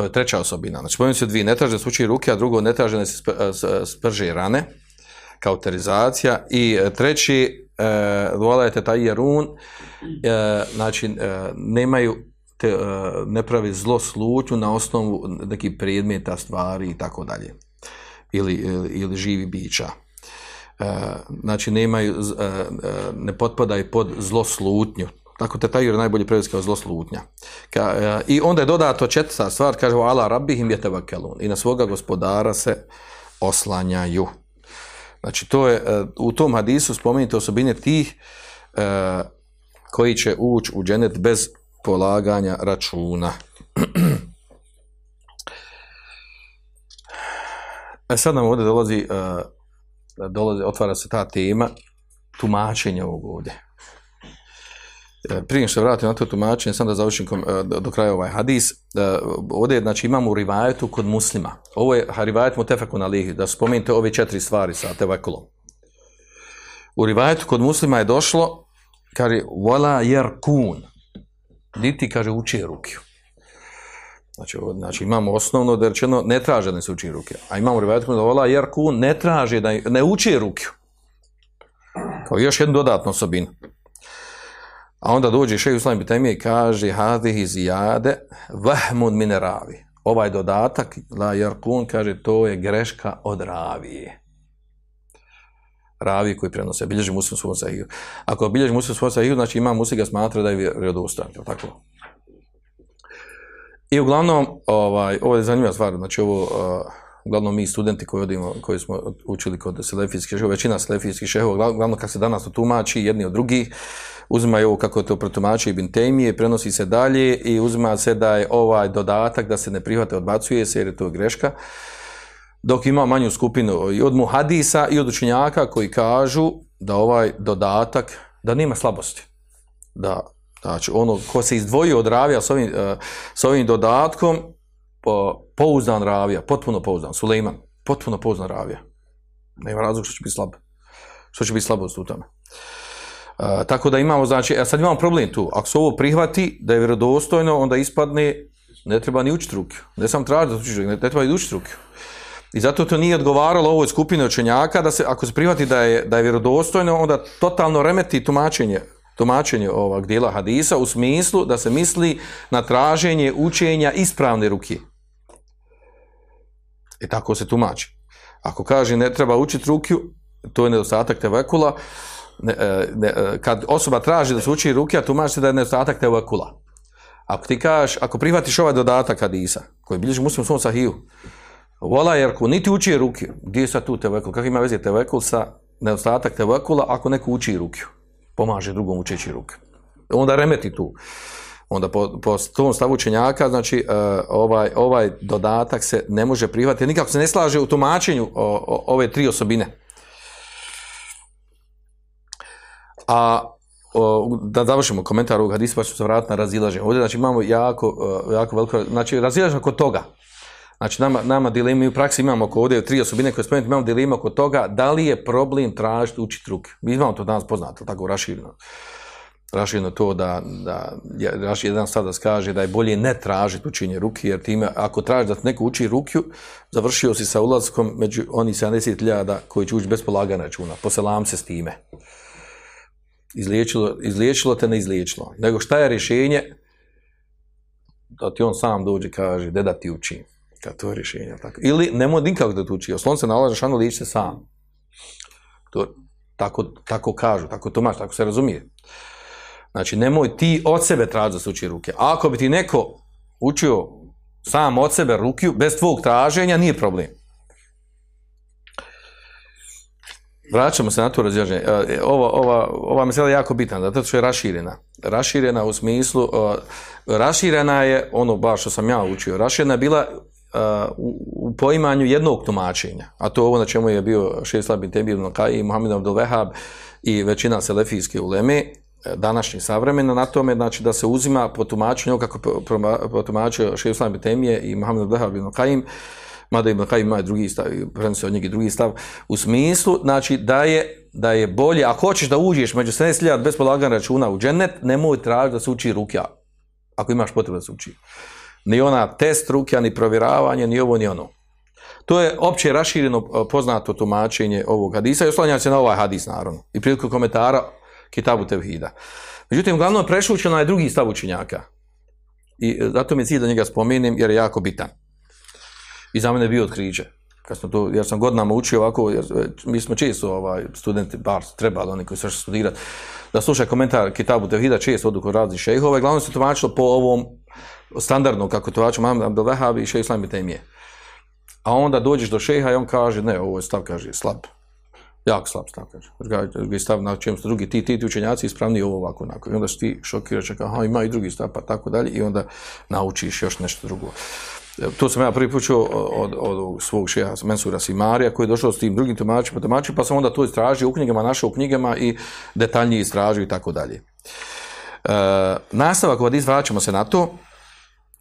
to je treća osobina. Znači, spomenuti se dvije, ne traže da se uči ruke, a drugo ne traže da se sprže rane, kauterizacija. I e, treći, e, volajte taj jerun, e, znači, nemaju, te, ne pravi zlo na osnovu nekih predmeta, stvari i tako dalje. Ili, ili, živi bića. Znači, nemaju, ne potpadaju pod zlo slutnju. Tako te taj najbolji prevesti kao zlo slutnja. Ka, e, I onda je dodato četvrta stvar, kaže ala rabbihim yatawakkalun i na svoga gospodara se oslanjaju. Znači to je e, u tom hadisu spomenute osobine tih e, koji će ući u dženet bez polaganja računa. E sad nam ovdje dolazi, e, dolazi, otvara se ta tema tumačenja ovog ovdje. E, Prije što vratim na to tumačenje, sam da završim e, do kraja ovaj hadis. E, Ovdje, znači, imamo u rivajetu kod muslima. Ovo je rivajet mu tefakun alihi, da spomenite ove četiri stvari sa tevakulom. U rivajetu kod muslima je došlo, kaže, wala jerkun. Niti, kaže, uči rukiju. Znači, znači, imamo osnovno da rečeno, ne traže da se uči ruke. A imamo u rivajetu kod wala jerkun, ne traže da ne uči rukiju. Kao još jednu dodatnu osobinu. A onda dođe šeji Uslam Bitemije i kaže hadihi zijade vahmun min ravi. Ovaj dodatak, la jarkun, kaže to je greška od ravije. Ravi koji prenose, bilježi muslim svom sahiju. Ako bilježi muslim svom sahiju, znači ima muslim ga smatra da je vjerodostojan, tako? I uglavnom, ovaj, ovo je zanimljiva stvar, znači ovo, uh, uglavnom mi studenti koji odimo, koji smo učili kod selefijskih šehova, većina selefijskih šehova, uglav- uglavnom kako se danas to tumači jedni od drugih, uzimaju ovo kako to protumači Ibn Tejmije, prenosi se dalje i uzima se da je ovaj dodatak da se ne prihvate, odbacuje se jer je to greška. Dok ima manju skupinu i od muhadisa i od učenjaka koji kažu da ovaj dodatak, da nema slabosti. Da, znači ono ko se izdvojio od ravija s ovim, eh, s ovim dodatkom, po, pouzdan ravija, potpuno pouzdan, Sulejman, potpuno pouzdan ravija. Nema razloga što će biti slab. Što će biti slabost u tome. Uh, tako da imamo, znači, a sad imamo problem tu. Ako se ovo prihvati da je vjerodostojno, onda ispadne, ne treba ni učiti rukiju. Ne sam traži da učiš, ne, ne treba ni učiti rukiju. I zato to nije odgovaralo ovoj skupini učenjaka da se, ako se prihvati da je, da je vjerodostojno, onda totalno remeti tumačenje tumačenje ovog dijela hadisa u smislu da se misli na traženje učenja ispravne ruke. I tako se tumači. Ako kaže ne treba učiti rukiju, to je nedostatak tevekula, ne, e, ne, e, kad osoba traži da se uči rukija, tumači se da je nedostatak tevekula. Ako ti kažeš, ako prihvatiš ovaj dodatak hadisa, koji bilježi muslim svom sahiju, vola jerku, niti uči rukiju, gdje je sad tu tevekul, kako ima veze tevekul sa nedostatak tevekula ako neko uči rukiju, pomaže drugom učeći ruke. Onda remeti tu. Onda po, po tom stavu učenjaka, znači uh, ovaj, ovaj dodatak se ne može prihvatiti, nikako se ne slaže u tumačenju o, o, ove tri osobine. A o, da završimo komentar ovog hadisa, pa ću se vratiti na razilaženje. Ovdje znači, imamo jako, uh, jako veliko, znači razilaženje kod toga. Znači nama, nama dilema, mi u praksi imamo oko ovdje tri osobine koje spomenuti, imamo dilema oko toga da li je problem tražiti učiti ruke. Mi imamo to danas poznato, tako rašireno. Rašireno to da, da je- raš- jedan sada kaže da je bolje ne tražiti učenje ruke, jer time ako tražiš da neko uči rukju, završio si sa ulazkom među oni 70.000 koji će ući bez polaganja računa. Poselam se s time. Izliječilo, izliječilo te ne izliječilo. Nego šta je rješenje? Da ti on sam dođe i kaže, da ti učim. Kad to je rješenje. Tako. Ili nemoj nikako da ti uči. Oslon se nalaže šano liječi se sam. To, tako, tako kažu, tako to maš, tako se razumije. Znači, nemoj ti od sebe tražiti da se uči ruke. Ako bi ti neko učio sam od sebe rukiju, bez tvog traženja, nije problem. Vraćamo se na to razjaženje. E, Ova, ova, ova mesela je jako bitna, zato što je raširena. Raširena u smislu, uh, raširena je, ono baš što sam ja učio, raširena je bila u, poimanju jednog tumačenja, a to je ovo na čemu je bio šest slabin tebi ibn Kaj i Muhammed Abdul Wahab i većina selefijske uleme, današnji savremeno na tome, znači da se uzima po tumačenju, kako potumačio Šeju Islam Temije i Mohamed Abdehab ibn Qaim, mada ibn Qaim ima drugi stav, prenosi od njega drugi stav, u smislu, znači da je, da je bolje, ako hoćeš da uđeš među 70.000 bez polaganja računa u džennet, nemoj tražiti da se uči rukja, ako imaš potrebu da se uči. Ni ona test rukja, ni provjeravanje, ni ovo, ni ono. To je opće rašireno poznato tumačenje ovog hadisa i oslanja se na ovaj hadis naravno i priliku komentara Kitabu Tevhida. Međutim, uglavnom prešućeno je drugi stav učenjaka. I e, zato mi je cilj da njega spomenem jer je jako bitan. I za mene je bio otkriće. Kad smo to, jer sam godinama učio ovako, jer e, mi smo često ovaj, studenti, bar trebali oni koji išli studirati, da slušaju komentar Kitabu Tevhida, često odu kod raznih šejhova glavno se tumačilo po ovom standardnom, kako tumačio Mohamed Abdel Wahhab i šejh Islam ibn Taymije. A onda dođeš do šeha i on kaže, ne, ovo je stav, kaže, slab. Jako slab stav, kaže. Drugi stav, na čem su drugi, ti, ti, ti učenjaci ispravni ovo ovako, onako. I onda si ti šokiraš, kao, aha, ima i drugi stav, pa tako dalje. I onda naučiš još nešto drugo. E, To sam ja čuo od, od, od svog šeha Mensura Simarija koji je došao s tim drugim tumačima, tumačima, pa sam onda to istražio u knjigama, našao u knjigama i detaljnije istražio i tako dalje. E, nastavak od vraćamo se na to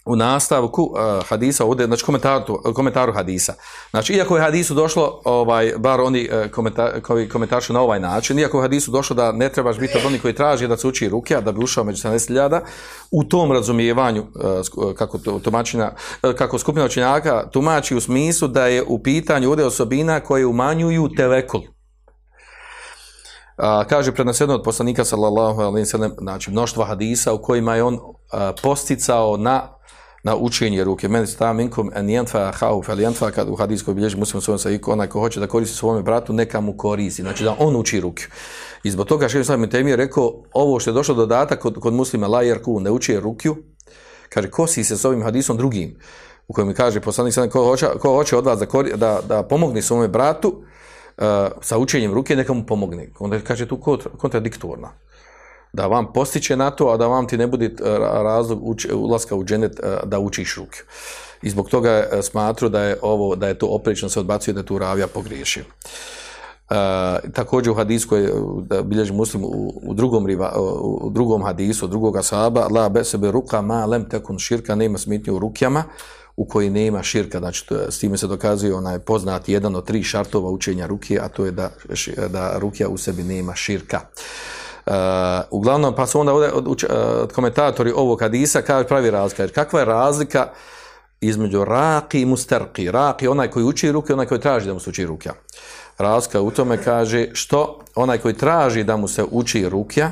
u nastavku uh, hadisa ovdje, znači komentaru, komentaru hadisa. Znači, iako je hadisu došlo, ovaj, bar oni uh, komenta, koji komentaršu na ovaj način, iako je hadisu došlo da ne trebaš biti od onih koji traži da se uči ruke, da bi ušao među 70.000, u tom razumijevanju, uh, kako, tumačina, kako skupina učenjaka tumači u smislu da je u pitanju ovdje osobina koje umanjuju tevekul. A, kaže preneseno od poslanika sallallahu alejhi ve sellem znači mnoštva hadisa u kojima je on a, posticao na na učenje ruke. Meni sta minkum en yanfa khauf al yanfa kad u hadiskoj bilježi muslim svojom sa onaj ko hoće da koristi svome bratu neka mu koristi. Znači da on uči ruke. I zbog toga šejh Islam Temi je rekao ovo što je došlo dodatak kod, kod muslima la yarku ne uči rukju. Kaže kosi se s ovim hadisom drugim u kojem kaže poslanik sallallahu ko hoće ko hoće od vas da, kori- da, da pomogne svome bratu uh, sa učenjem ruke neka mu pomogne. Onda kaže tu kontra- kontradiktorna. Da vam postiče na to, a da vam ti ne bude uh, razlog ulaska u dženet uh, da učiš ruke. I zbog toga uh, smatru da je ovo da je to oprečno se odbacuje da je tu ravija pogriješio. Uh, također u uh, da bilježi muslim u, drugom, riva, u, drugom hadisu, drugoga sahaba, la besebe ruka ma lem tekun širka, nema smitnje u rukjama, u koji nema širka, znači s time se dokazuje onaj poznati jedan od tri šartova učenja ruke, a to je da, da rukja u sebi nema širka. Uh, uglavnom, pa su onda ovdje od, od komentatori ovog hadisa kaže pravi razlika. Kakva je razlika između raki i musterki? Raki je onaj koji uči ruke, onaj koji traži da mu se uči rukja. Razlika u tome kaže što onaj koji traži da mu se uči rukja,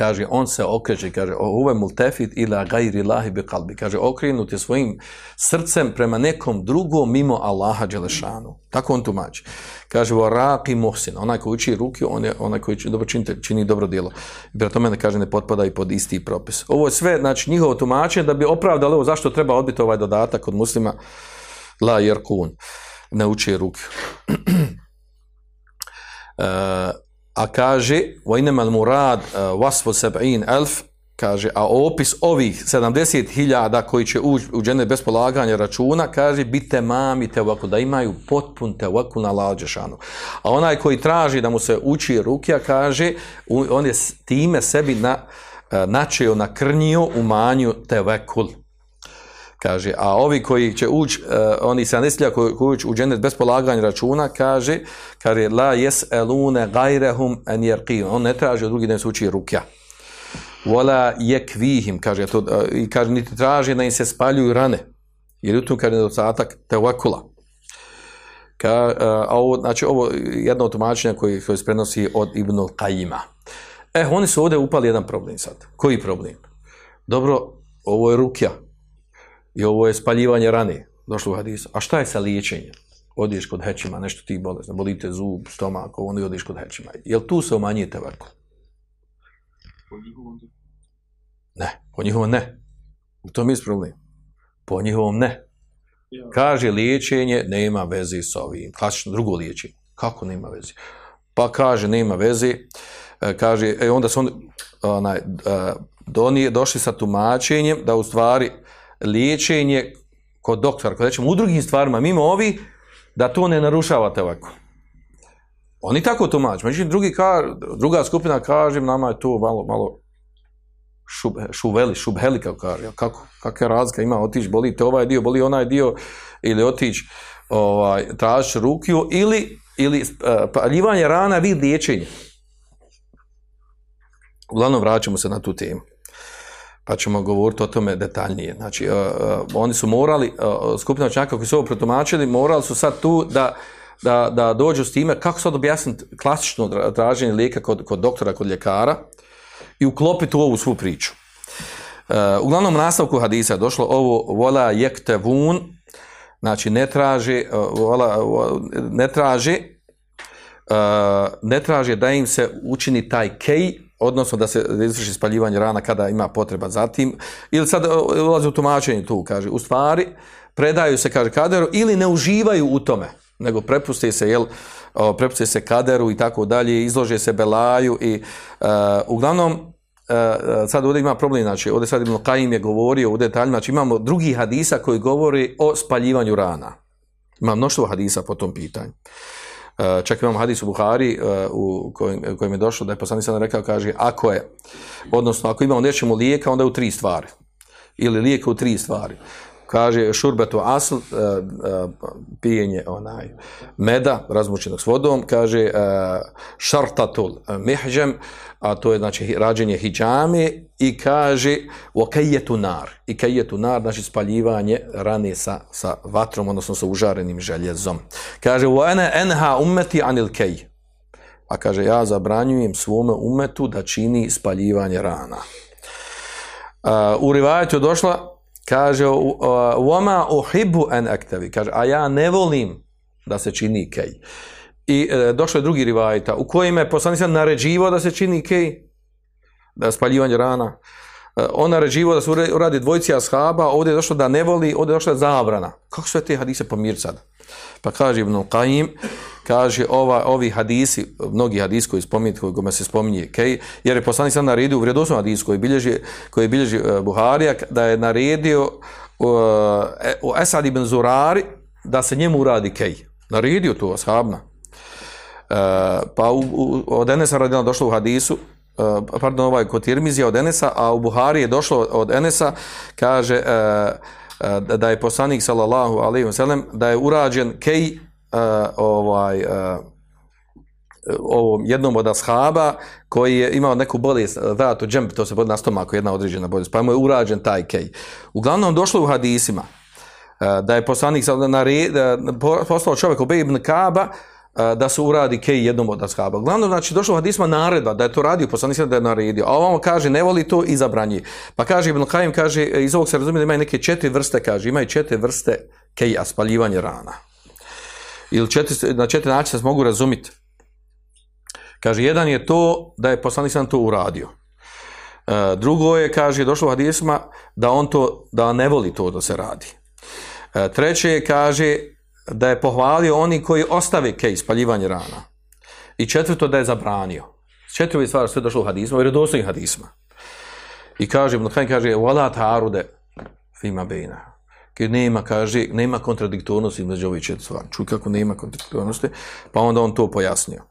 kaže, on se okreće, kaže, uve multefit ila gajri lahi bi kalbi, kaže, okrenut je svojim srcem prema nekom drugom mimo Allaha Đelešanu. Tako on tumači. Kaže, vo raki muhsin, onaj koji uči ruki, on je onaj koji dobro, čini, čini dobro djelo. I prema tome kaže, ne potpada i pod isti propis. Ovo je sve, znači, njihovo tumačenje da bi opravdalo ovo zašto treba odbiti ovaj dodatak od muslima la jerkun, ne uči ruki. Uh, [CLEARS THROAT] a kaže وَإِنَمَا الْمُرَادْ وَصْفُ سَبْعِينَ أَلْفِ kaže, a opis ovih 70.000 koji će ući u džene bez polaganja računa, kaže, bite mami tevaku, da imaju potpun tevaku na lađešanu. A onaj koji traži da mu se uči rukja, kaže, u- on je s- time sebi na, e, načeo, nakrnio, umanju tevekul. Kaže, a ovi koji će ući, uh, oni 70 koji, koji ući u bez polaganja računa, kaže, kaže, la jes elune gajrehum en. On ne traži od drugih da im se uči rukja. Vola jekvihim, kaže to, uh, i kaže, niti traži da im se spaljuju rane. Jer u tom kaže nedostatak tevakula. Ka, uh, a ovo, znači, ovo je jedno od tumačenja koji, koji se prenosi od Ibnul Qajima. E, oni su ovdje upali jedan problem sad. Koji problem? Dobro, ovo je rukja. I ovo je spaljivanje rane, došlo u hadisu. A šta je sa liječenjem? Odiješ kod hećima, nešto ti bolesno, bolite zub, stomak, ovo onda odiješ kod hećima. Jel tu se umanjuje tevakul? Po njihovom Ne, po njihovom ne. U tom je problem. Po njihovom ne. Kaže liječenje nema veze s ovim. Klasično drugo liječenje. Kako nema veze? Pa kaže nema veze. E, kaže, e, onda su on, onaj, e, donije, došli sa tumačenjem da u stvari liječenje kod doktora, kod rećemo u drugim stvarima, mimo ovi, da to ne narušavate ovako. Oni tako tumače. Međutim, drugi ka, druga skupina kaže, nama je to malo, malo šub, šuveli, šubheli, kako kaže. Kako, kakva razlika ima, otići, boli te ovaj dio, boli onaj dio, ili otići, ovaj, tražiš rukiju, ili, ili uh, paljivanje rana vid liječenja. Uglavnom, vraćamo se na tu temu. Pa ćemo govoriti o tome detaljnije. Znači, uh, oni su morali, uh, skupina učenjaka koji su ovo protumačili, morali su sad tu da, da, da dođu s time, kako sad objasniti klasično tra- traženje lijeka kod, kod doktora, kod ljekara i uklopiti u ovu svu priču. Uh, uglavnom, nastavku hadisa je došlo ovo vola jektevun, znači ne traže, vola, vo- ne traže, uh, ne traže da im se učini taj kej, odnosno da se izvrši spaljivanje rana kada ima potreba za tim, ili sad uh, ulazi u tumačenje tu, kaže, u stvari, predaju se, kaže, kaderu, ili ne uživaju u tome, nego prepuste se, jel, prepuste se kaderu i tako dalje, izlože se belaju i uh, uglavnom, uh, sad ovdje ima problem, znači ovdje sad Ibn Qaim je govorio u detaljima, znači imamo drugi hadisa koji govori o spaljivanju rana. Ima mnoštvo hadisa po tom pitanju. Uh, čak imamo hadis u Buhari uh, u kojem, kojem je došlo da je poslanik sada rekao, kaže, ako je, odnosno ako imamo nečemu lijeka, onda je u tri stvari. Ili lijeka u tri stvari. Kaže, šurbetu asl, uh, pijenje onaj meda razmučenog s vodom, kaže, šartatul mihđem, a to je znači hi- rađenje hijjame i kaže okajetu nar. I kajetu nar, znači spaljivanje rane sa, sa vatrom, odnosno sa užarenim željezom. Kaže, wa ene enha ummeti anil kej. A kaže, ja zabranjujem svome umetu da čini spaljivanje rana. Uh, u rivajetu je došla, kaže, وَمَا uhibu en aktavi, kaže, a ja ne volim da se čini kej. I e, došlo je drugi rivajta, u kojem je poslanik naređivao da se čini kej, da je spaljivanje rana. E, on naređivao da se uradi dvojci ashaba, ovdje je došlo da ne voli, ovdje je došla zabrana. Kako sve te hadise pomiriti sad? Pa kaže Ibn Qaim, kaže ova, ovi hadisi, mnogi hadisi koji spominjete, koji kome se spominje kej, jer je poslanik naredio u vredosnom hadisu koji bilježi, koji bilježi uh, Buharija, da je naredio uh, e, u Esad ibn Zurari da se njemu uradi kej. Naredio to ashabna. Uh, pa u, u, od Enesa radila došlo u hadisu, uh, pardon, ovaj kod Tirmizija od Enesa, a u Buhari je došlo od Enesa, kaže uh, da- da je poslanik sallallahu alejhi ve sellem da je urađen kej ovaj ovom jednom od ashaba koji je imao neku bolest, vratu džemp, to se bod na stomaku, jedna određena bolest, pa mu je urađen taj kej. Uglavnom došlo u hadisima da je poslanik nared- uh, poslao čovjek Ubej ibn Kaba da se uradi kej jednom od ashaba. Uglavnom, znači, došlo u hadisma naredba da je to radio, poslanik da je naredio, a ovamo kaže ne voli to i zabranji. Pa kaže Ibn Qayyim, kaže, iz ovog se razumije da ima neke četiri vrste, kaže, imaju četiri vrste keja, spaljivanje rana. Ili četiri, na četiri načina se mogu razumjeti. Kaže, jedan je to da je poslanik sam to uradio. E, drugo je, kaže, došlo u hadisma da on to, da ne voli to da se radi. E, treće je, kaže, da je pohvalio oni koji ostave kej, spaljivanje rana. I četvrto, da je zabranio. Četiri ove stvari sve došlo u hadisma, u vjerodostojnim hadisma. I kaže, Ibn kaže, wala tarude fima bejna. Nema, kaže, nema kontradiktornosti između ovih četiri stvari. Čuj kako nema kontradiktornosti, pa onda on to pojasnio.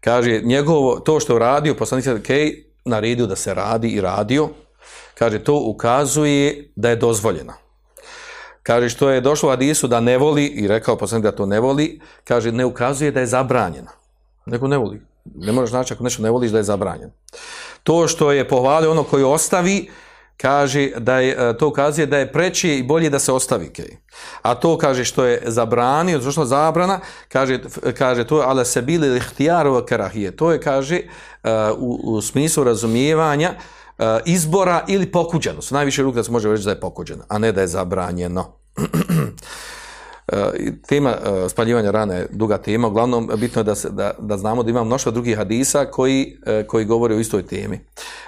Kaže, njegovo, to što je radio, poslanik sad, kej, naredio da se radi i radio, kaže, to ukazuje da je dozvoljeno. Kaže, što je došlo u hadisu da ne voli, i rekao poslanik da to ne voli, kaže, ne ukazuje da je zabranjeno. Nego ne voli. Ne možeš znači ako nešto ne voliš da je zabranjeno. To što je pohvalio ono koji ostavi, kaže da je, e, to ukazuje da je preći i bolje da se ostavi kej. A to kaže što je zabranio, zašto zabrana, kaže, kaže to je ale se bili ihtijaru karahije. To je, kaže, e, u, u smislu razumijevanja e, izbora ili pokuđenost. Najviše ruka se može reći da je pokuđeno, a ne da je zabranjeno. Tema e, spaljivanja rane je duga tema, uglavnom bitno je da, se, da, da znamo da ima mnoštvo drugih hadisa koji, e, koji govore o istoj temi.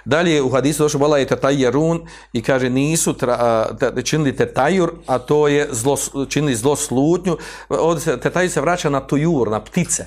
Dalje u hadisu došlo bola je tetajerun i kaže nisu tra, te, činili tetajur, a to je zlo, činili zlo slutnju. Ovdje se, tetajur se vraća na tujur, na ptice.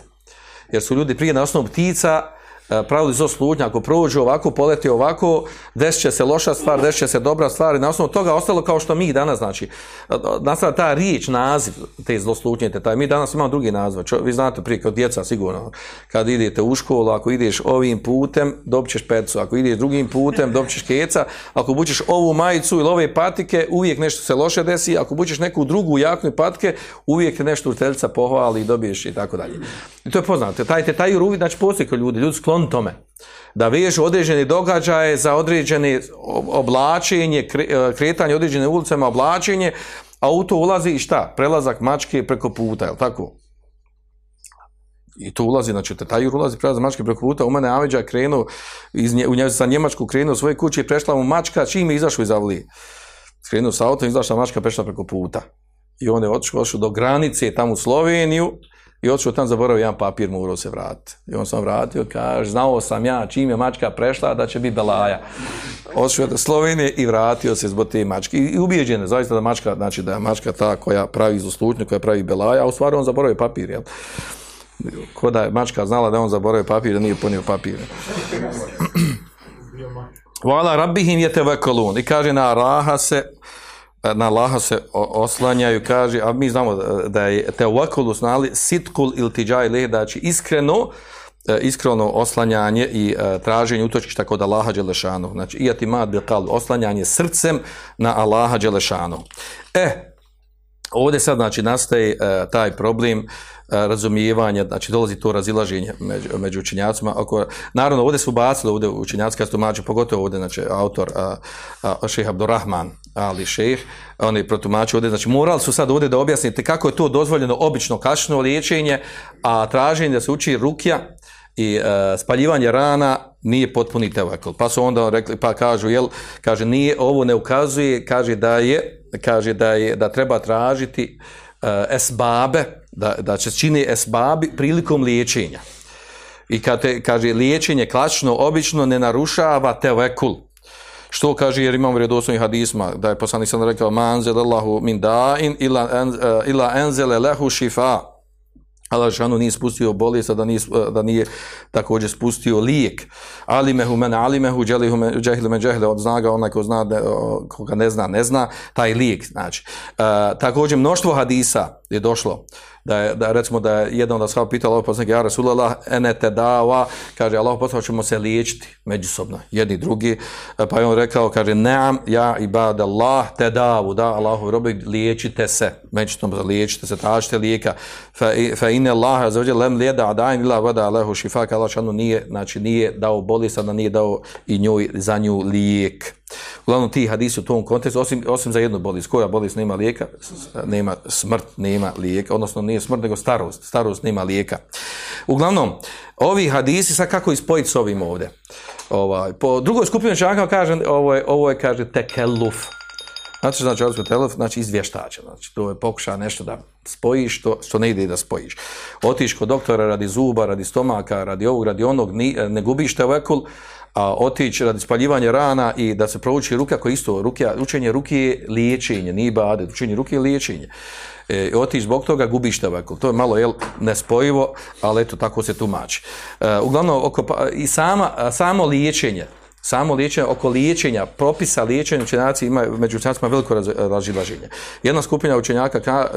Jer su ljudi prije na osnovu ptica pravili zlo slutnja, ako prođu ovako, poleti ovako, desit će se loša stvar, desit će se dobra stvar i na osnovu toga ostalo kao što mi danas, znači, e, nastala ta riječ, naziv te zloslutnje, te taj, mi danas imamo drugi naziv, vi znate prije, kao djeca sigurno, kad idete u školu, ako ideš ovim putem, dobit ćeš pecu, ako ideš drugim putem, dobit ćeš keca, ako bućeš ovu majicu ili ove patike, uvijek nešto se loše desi, ako bućeš neku drugu jaknu i patike, uvijek nešto učiteljica pohvali i dobiješ i tako dalje. I to je poznato. Taj te taj znači postoji ljudi, ljudi skloni tome. Da vežu određene događaje za određene ob- oblačenje, e, kretanje određene ulicama, oblačenje, a u to ulazi i šta? Prelazak mačke preko puta, jel tako? I to ulazi, znači taj ulazi prelaz mačke preko puta, u mene Ameđa krenuo, iz u nje, sa Njemačku krenuo svoje kuće i prešla mu mačka, čim je izašao iz avlije. Krenuo sa autom, izašla mačka, prešla preko puta. I on je otišao do granice tamo u Sloveniju i otišao tamo zaboravio jedan papir, morao se vratiti. I on sam vratio, kaže, znao sam ja čim je mačka prešla da će biti belaja. Otišao do Slovenije i vratio se zbog te mačke. I, ubijeđen je zaista da mačka, znači da je mačka ta koja pravi zloslutnju, koja pravi belaja, a u stvari on zaboravio papir, jel? Ko da je mačka znala da on zaboravio papir, da nije ponio papir. [CLEARS THROAT] Vala rabbihim je tevekolun. I kaže na Allaha se na Allaha se oslanjaju, kaže, a mi znamo da- je tevekulu znali sitkul il tiđaj leh, znači iskreno, e, iskreno oslanjanje i e, traženje utočišta kod Allaha Đelešanu. Znači, iati mad bil oslanjanje srcem na Allaha Đelešanu. E, Ovdje sad znači nastaje e, taj problem e, razumijevanja, znači dolazi to razilaženje među, među učenjacima. Oko, naravno, ovdje su bacili ovdje učenjaci kad pogotovo ovdje, znači autor a, šejh Abdurrahman Ali šejh, on je ovdje, znači morali su sad ovdje da objasnite kako je to dozvoljeno obično kašno liječenje, a traženje da se uči rukja i e, spaljivanje rana nije potpuni tevakl. Pa su onda rekli, pa kažu, jel, kaže, nije, ovo ne ukazuje, kaže da je, kaže da je, da treba tražiti e, esbabe, da, da će čini esbabi prilikom liječenja. I kad te, kaže, liječenje klasično, obično ne narušava tevekul. Što kaže, jer imamo vjerodostojnih hadisma, da je poslanik sam rekao, manzel Allahu min da'in ila, en, e, ila enzele lehu šifa. Allah Žešanu nije spustio bolest, a da nije, da nije također spustio lijek. Alimehu men alimehu, dželihu men, džehile men džehile, od zna ga onaj ko zna, koga ne zna, ne zna, taj lijek, znači. E, također mnoštvo hadisa je došlo, da je, da recimo da je jedan od ashaba pitao Allah poslanik, ja Rasulallah, ene te dava, kaže Allah poslanik, ćemo se liječiti međusobno, jedni drugi, E, pa je on rekao, kaže, neam, ja ibad Allah, te davu, da, Allahov robi, liječite se, međusobno liječite se, tražite lijeka, fa, fa ine Allah, zaođe, lem lijeda, dain ila vada alehu šifak, Allah šanu nije, znači nije dao da nije dao i njoj, za nju lijek. Uglavnom ti hadisi u tom kontekstu, osim, osim za jednu bolest, koja bolest nema lijeka, nema smrt, nema lijeka, odnosno nije smrt, nego starost, starost nema lijeka. Uglavnom, ovi hadisi, sad kako ispojiti s ovim ovdje? Ovaj, po drugoj skupini čaka kaže, ovo je, ovo je kaže, tekelluf. Znate što znači odnosno telef? Znači izvještače. Znači to je pokuša nešto da spojiš što, što ne ide da spojiš. Otiš kod doktora radi zuba, radi stomaka, radi ovog, radi onog, ni, ne gubiš tevekul, a otići radi spaljivanja rana i da se prouči ruka koji isto, ruke, učenje ruke je liječenje, nije bade, učenje ruke je liječenje. E, otići zbog toga gubiš tevekul. To je malo nespojivo, ali eto tako se tumači. E, uglavnom, oko, pa- i sama, samo liječenje, samo liječenje, oko liječenja, propisa liječenja učenjaci imaju, među učenjacima veliko raz, razilaženje. Jedna skupina učenjaka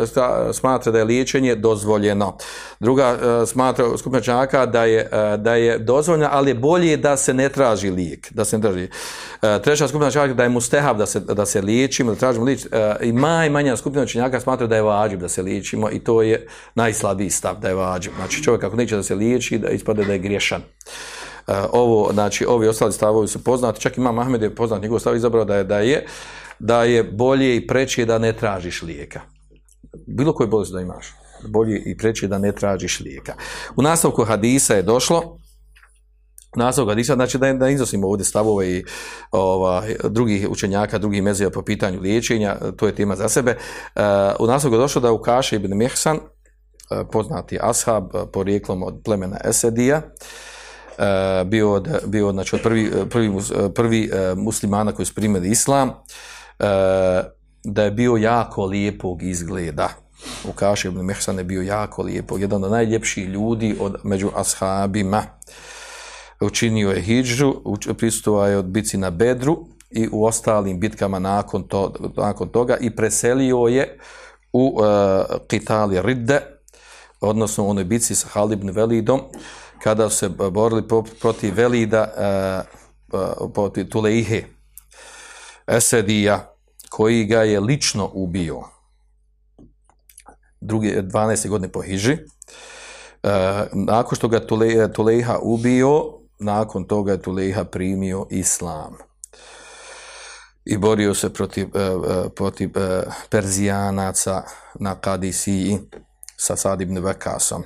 smatra da je liječenje dozvoljeno. Druga e, smatra skupina učenjaka da je, e, da je dozvoljeno, ali je bolje da se ne traži lijek. Da se ne traži. E, treća skupina učenjaka da je mustehav da se, da se liječimo, da tražimo. E, I maj, manja skupina učenjaka smatra da je vađib da se liječimo i to je najslabiji stav da je vađib. Znači čovjek ako neće da se liječi, da ispade da je griješan. Uh, ovo, znači, ovi ostali stavovi su poznati, čak ima Mahmed je poznat, njegov stav izabrao da je, da je, da je bolje i preće da ne tražiš lijeka. Bilo koju bolest da imaš, bolje i preće da ne tražiš lijeka. U nastavku hadisa je došlo, nastavku hadisa, znači da, da iznosimo ovdje stavove i ovaj, drugih učenjaka, drugih mezija po pitanju liječenja, to je tema za sebe. Uh, u nastavku je došlo da u Kaše ibn Mehsan, uh, poznati ashab, porijeklom od plemena Esedija, e, bio od, bio znači, od prvi, prvi, mus- prvi muslimana koji su primili islam, da je bio jako lijepog izgleda. U Kaši ibn Mehsan je bio jako lijepog, jedan od najljepših ljudi od, među ashabima. učinio je hidžu, uč- prisustvovao je od bici na Bedru i u ostalim bitkama nakon, to, nakon toga i preselio je u uh, Qitali Ridde, odnosno u onoj bici sa Halid ibn Velidom, kada su se borili protiv Velida, uh, uh, protiv Tuleihe, Esedija, koji ga je lično ubio. Drugi, 12. godine po Hiži. E, nakon što ga Tule, Tulejha ubio, nakon toga je Tulejha primio islam. I borio se protiv, e, e, protiv e, Perzijanaca na Kadisiji sa Sad ibn Vekasom.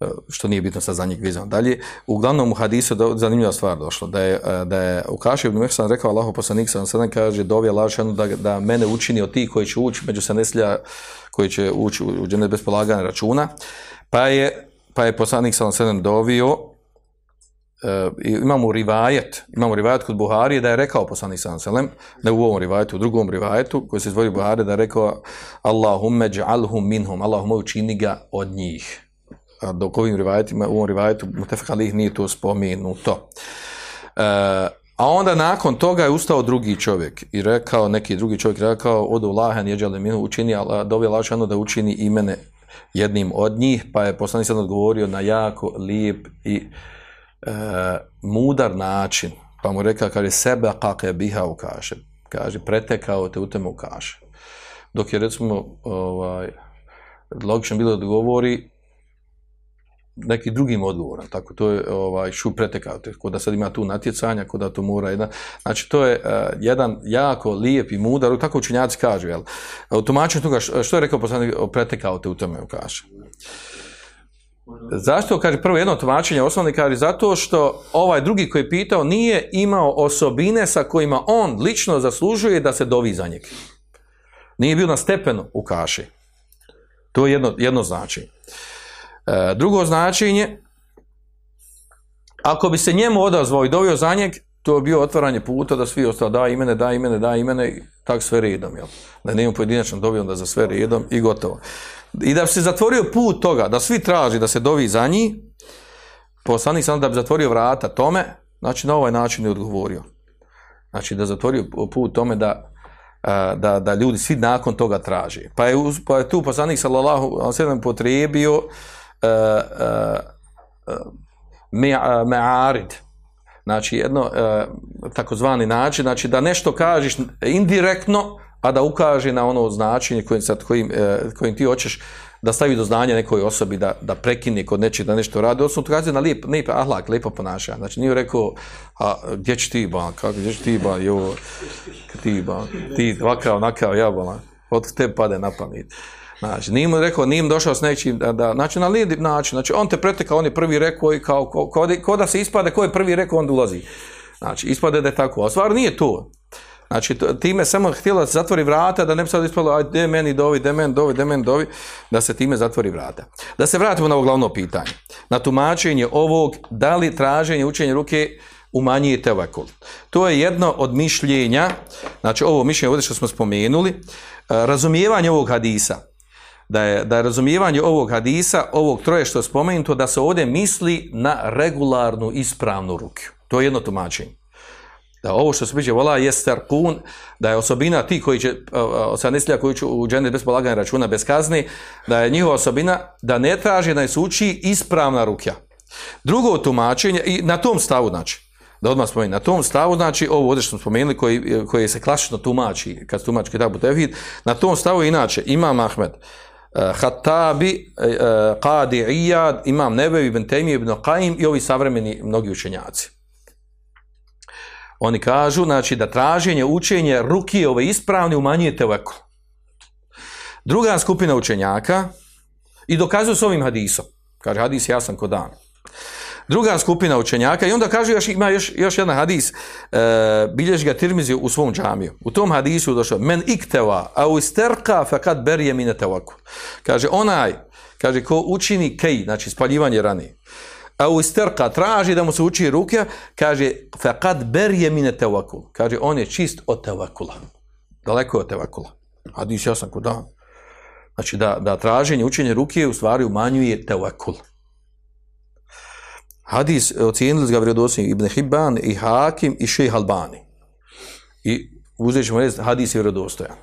E, što nije bitno sad za njeg vezano. Dalje, uglavnom u hadisu do, zanimljiva stvar došla, da je, e, da je u Kaši ibn Mehsan rekao Allahu poslanik sam sada kaže dovje lažanu da, da mene učini od tih koji će ući među seneslja koji će ući u, džennet bez polaganja računa, pa je, pa je poslanik sam sada dovio i imamo rivajet, imamo rivajet kod Buharije da je rekao poslanik sam selem, ne u ovom rivajetu, u drugom rivajetu koji se izvori u Buharije da je rekao Allahumme dž'alhum minhum, Allahumme učini ga od njih dok ovim rivajetima, u ovom rivajetu Mutefek Alih nije to spomenuto. E, a onda nakon toga je ustao drugi čovjek i rekao, neki drugi čovjek rekao, odu lahen jeđale minu učini, ali dobi lašano da učini imene jednim od njih, pa je poslanik sad odgovorio na jako lijep i e, mudar način. Pa mu rekao, kaže, sebe kake biha ukaše. Kaže, pretekao te u temu ukaše. Dok je, recimo, ovaj, logično bilo da odgovori neki drugim odgovorom, tako to je ovaj šu pretekao, te, ko da sad ima tu natjecanja, ko da to mora jedna, znači to je uh, jedan jako lijep i mudar, tako učenjaci kažu, jel? U tumačenju toga, što je rekao poslanik, pretekao te u tome, kaže. Zašto? Kaže, prvo jedno tumačenje osnovni kaže, zato što ovaj drugi koji je pitao nije imao osobine sa kojima on lično zaslužuje da se dovi za njeg. Nije bio na stepenu u kaši. To je jedno, jedno značenje. E, drugo značenje, ako bi se njemu odazvao i dovio za njeg, to je bio otvaranje puta da svi ostali da imene, da imene, da imene, i tak sve redom, jel? Da nije pojedinačno dobio, onda za sve redom i gotovo. I da bi se zatvorio put toga, da svi traži da se dovi za njih, poslanik sam da bi zatvorio vrata tome, znači na ovaj način je odgovorio. Znači da zatvorio put tome da, a, da, da ljudi svi nakon toga traže. Pa je, pa je tu poslanik sallallahu alejhi ve uh, uh, me- me'arid, znači jedno takozvani način, znači da nešto kažeš indirektno, a da ukaže na ono značenje kojim, sad, kojim, kojim ti hoćeš da stavi do znanja nekoj osobi da, da prekine kod nečeg da nešto radi, odnosno kaže na lijep, lijep ahlak, lijepo ponašanje. Znači nije rekao, a gdje će ti ba, kako, gdje će ti ba, jo, ti ba, ti ovakav, onakav, ja ba, od te pade na pamet. Znači, nije mu rekao, nije došao s nečim, da, da, znači na lijep način, znači on te pretekao, on je prvi rekao i kao, ko, ko, ko da se ispade, ko je prvi rekao, on ulazi. Znači, ispade da je tako, a stvar nije to. Znači, time samo htjela zatvori vrata, da ne bi sad ispalo, aj, de meni dovi, de meni dovi, de meni dovi, da se time zatvori vrata. Da se vratimo na ovo glavno pitanje. Na tumačenje ovog, da li traženje učenje ruke umanjuje tevakul. To je jedno od mišljenja, znači ovo mišljenje ovdje što smo spomenuli, e, razumijevanje ovog hadisa, da je, da je razumijevanje ovog hadisa, ovog troje što je spomenuto, da se ovdje misli na regularnu ispravnu ruku. To je jedno tumačenje da ovo što se piše vola je starkun, da je osobina ti koji će, osaneslja koji će u džennet bez polaganja računa, bez kazni, da je njihova osobina da ne traži da se uči ispravna rukja. Drugo tumačenje, i na tom stavu, znači, da odmah spomenem, na tom stavu, znači, ovo ovdje što smo spomenuli, koji, koji se klasično tumači, kad se tumači Kitabu Tevhid, na tom stavu inače, Imam Ahmed, Hatabi, uh, Qadi Iyad, Imam Nebevi, Ibn Taymi, Ibn Qaim i ovi savremeni mnogi učenjaci. Oni kažu, znači, da traženje, učenje ruki ove ispravne umanjuje tevekul. Druga skupina učenjaka, i dokazuju s ovim hadisom, kaže hadis jasan ko dan. Druga skupina učenjaka, i onda kažu, još, ima još, još jedan hadis, e, bilježi ga Tirmizi u svom džamiju. U tom hadisu došao, men ikteva, a u isterka fekad berje mine tevekul. Kaže, onaj, kaže, ko učini kej, znači spaljivanje ranije, a u isterka traži da mu se uči ruke, kaže, fekad berje mine tevakul. Kaže, on je čist od tevakula. Daleko je od tevakula. Hadis jasan ko dan. Znači, da, da traženje, učenje ruke u stvari umanjuje tevakul. Hadis ocijenili su ga vjerodostojnim Ibn Hibban i Hakim i Šejh Albani. I uzet ćemo reći hadis je vjerodostojan.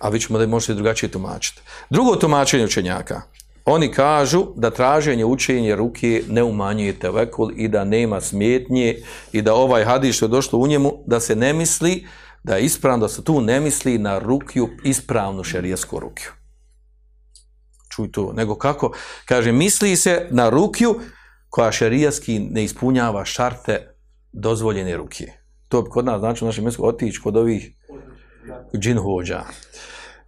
A vi ćemo da možete drugačije tumačiti. Drugo tumačenje učenjaka. Oni kažu da traženje učenje ruke ne umanjuje tevekul i da nema smetnje i da ovaj hadis što je došlo u njemu, da se ne misli da je ispravno, da se tu ne misli na rukju, ispravnu šerijesku rukju. Čuj to, nego kako? Kaže, misli se na rukju koja šerijaski ne ispunjava šarte dozvoljene ruke. To kod nas znači u našem mjestu otići kod ovih džinhođa.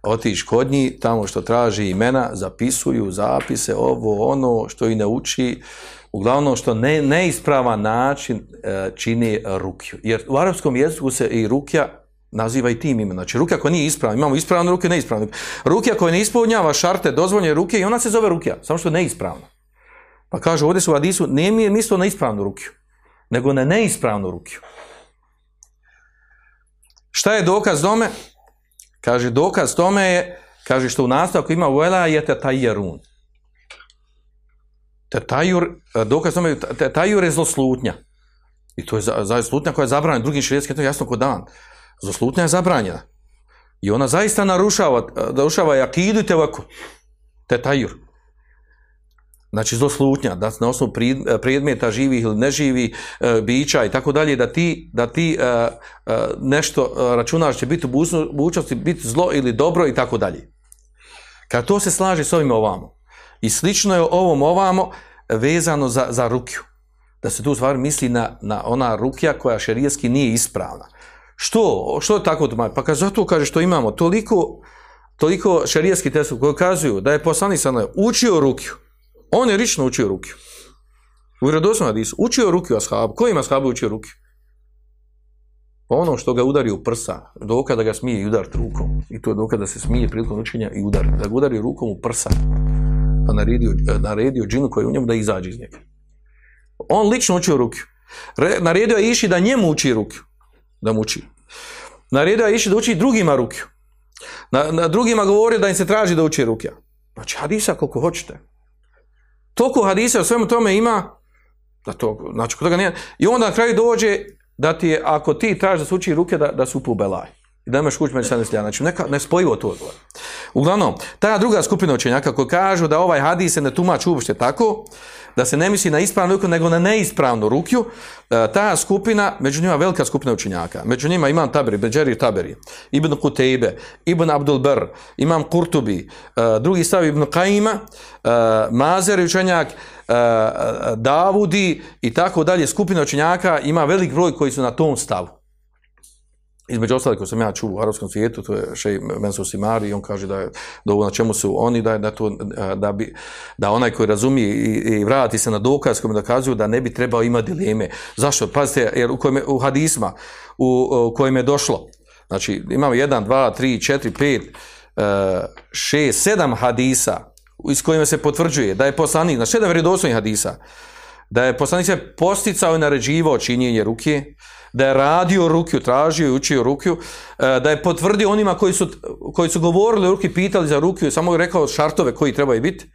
Otići kod njih, tamo što traži imena, zapisuju zapise, ovo, ono što i ne uči, uglavnom što ne, neispravan način e, čini rukju. Jer u arapskom jeziku se i rukja naziva i tim imenom. Znači, rukja koja nije ispravna, imamo ispravne ruke, neispravne ruke. Koja ne ispunjava šarte dozvoljene ruke i ona se zove rukja, samo što je neispravna. Pa kaže ovdje su u nije mi je mislio na ispravnu rukju, nego na neispravnu rukju. Šta je dokaz tome? Kaže, dokaz tome je, kaže što u nastavku ima vela je tetajerun. Tetajur, dokaz tome je, tetajur je zloslutnja. I to je za, za slutnja koja je zabranjena, drugim širijeskim, to je jasno kod dan. Zloslutnja je zabranjena. I ona zaista narušava, narušava jakidu i tevaku. Tetajur. Znači zloslutnja, da na osnovu predmeta živih ili neživih e, bića i tako dalje, da ti, da ti e, e, nešto računaš će biti u budućnosti biti zlo ili dobro i tako dalje. Kad to se slaže s ovim ovamo. I slično je ovom ovamo vezano za, za rukju. Da se tu u misli na, na ona rukja koja šerijetski nije ispravna. Što? Što je tako tumači? Pa kaže, zato kaže što imamo toliko, toliko šerijetski testov koji kazuju da je poslanik sada učio rukju. On je lično učio rukju. U vjerodostojnom hadisu. Učio rukju ashabu. Ko ima ashabu učio? Pa ono što ga udari u prsa, dokada da ga smije i udariti rukom. I to je dokada da se smije prilikom učenja i udar. Da ga udari rukom u prsa. Pa naredio, naredio džinu koji je u njemu da izađe iz njega. On lično učio rukju. Naredio je iši da njemu uči rukju. Da mu uči. Naredio je iši da uči drugima rukju. Na, na drugima govorio da im se traži da uči rukja. Znači hadisa koliko hoćete. Toliko hadisa o svemu tome ima, da to, znači kod toga nije, i onda na kraju dođe da ti je, ako ti tražiš da se uči ruke, da, da su belaj. I da imaš kuć među 70 Znači, neka, nespojivo to odgovor. Uglavnom, ta druga skupina učenjaka koji kažu da ovaj hadis se ne tumači uopšte tako, da se ne misli na ispravnu ruku, nego na neispravnu rukju, e, ta skupina, među njima velika skupina učenjaka. Među njima imam Taberi, Beđeri Taberi, Ibn Kutejbe, Ibn Abdul Ber, imam Kurtubi, e, drugi stav Ibn Kajima, e, Mazer učenjak, Davudi i tako dalje, skupina učenjaka ima velik broj koji su na tom stavu između ostalih koji sam ja čuo u arapskom svijetu, to je šej Mensur Simari on kaže da je da na čemu su oni, da, da, to, da, bi, da onaj koji razumije i, i vrati se na dokaz kojim dokazuju da ne bi trebao imati dileme. Zašto? Pazite, jer u, kojem, u hadisma u, u kojem je došlo, znači imamo 1, 2, 3, 4, 5, 6, 7 hadisa iz kojima se potvrđuje da je poslanik, znači sedam vjerodostojnih hadisa, da je poslanik se posticao i naređivao činjenje ruke, da je radio rukju, tražio i učio rukju, e, da je potvrdio onima koji su, koji su govorili ruki, pitali za rukju, samo je rekao šartove koji trebaju biti,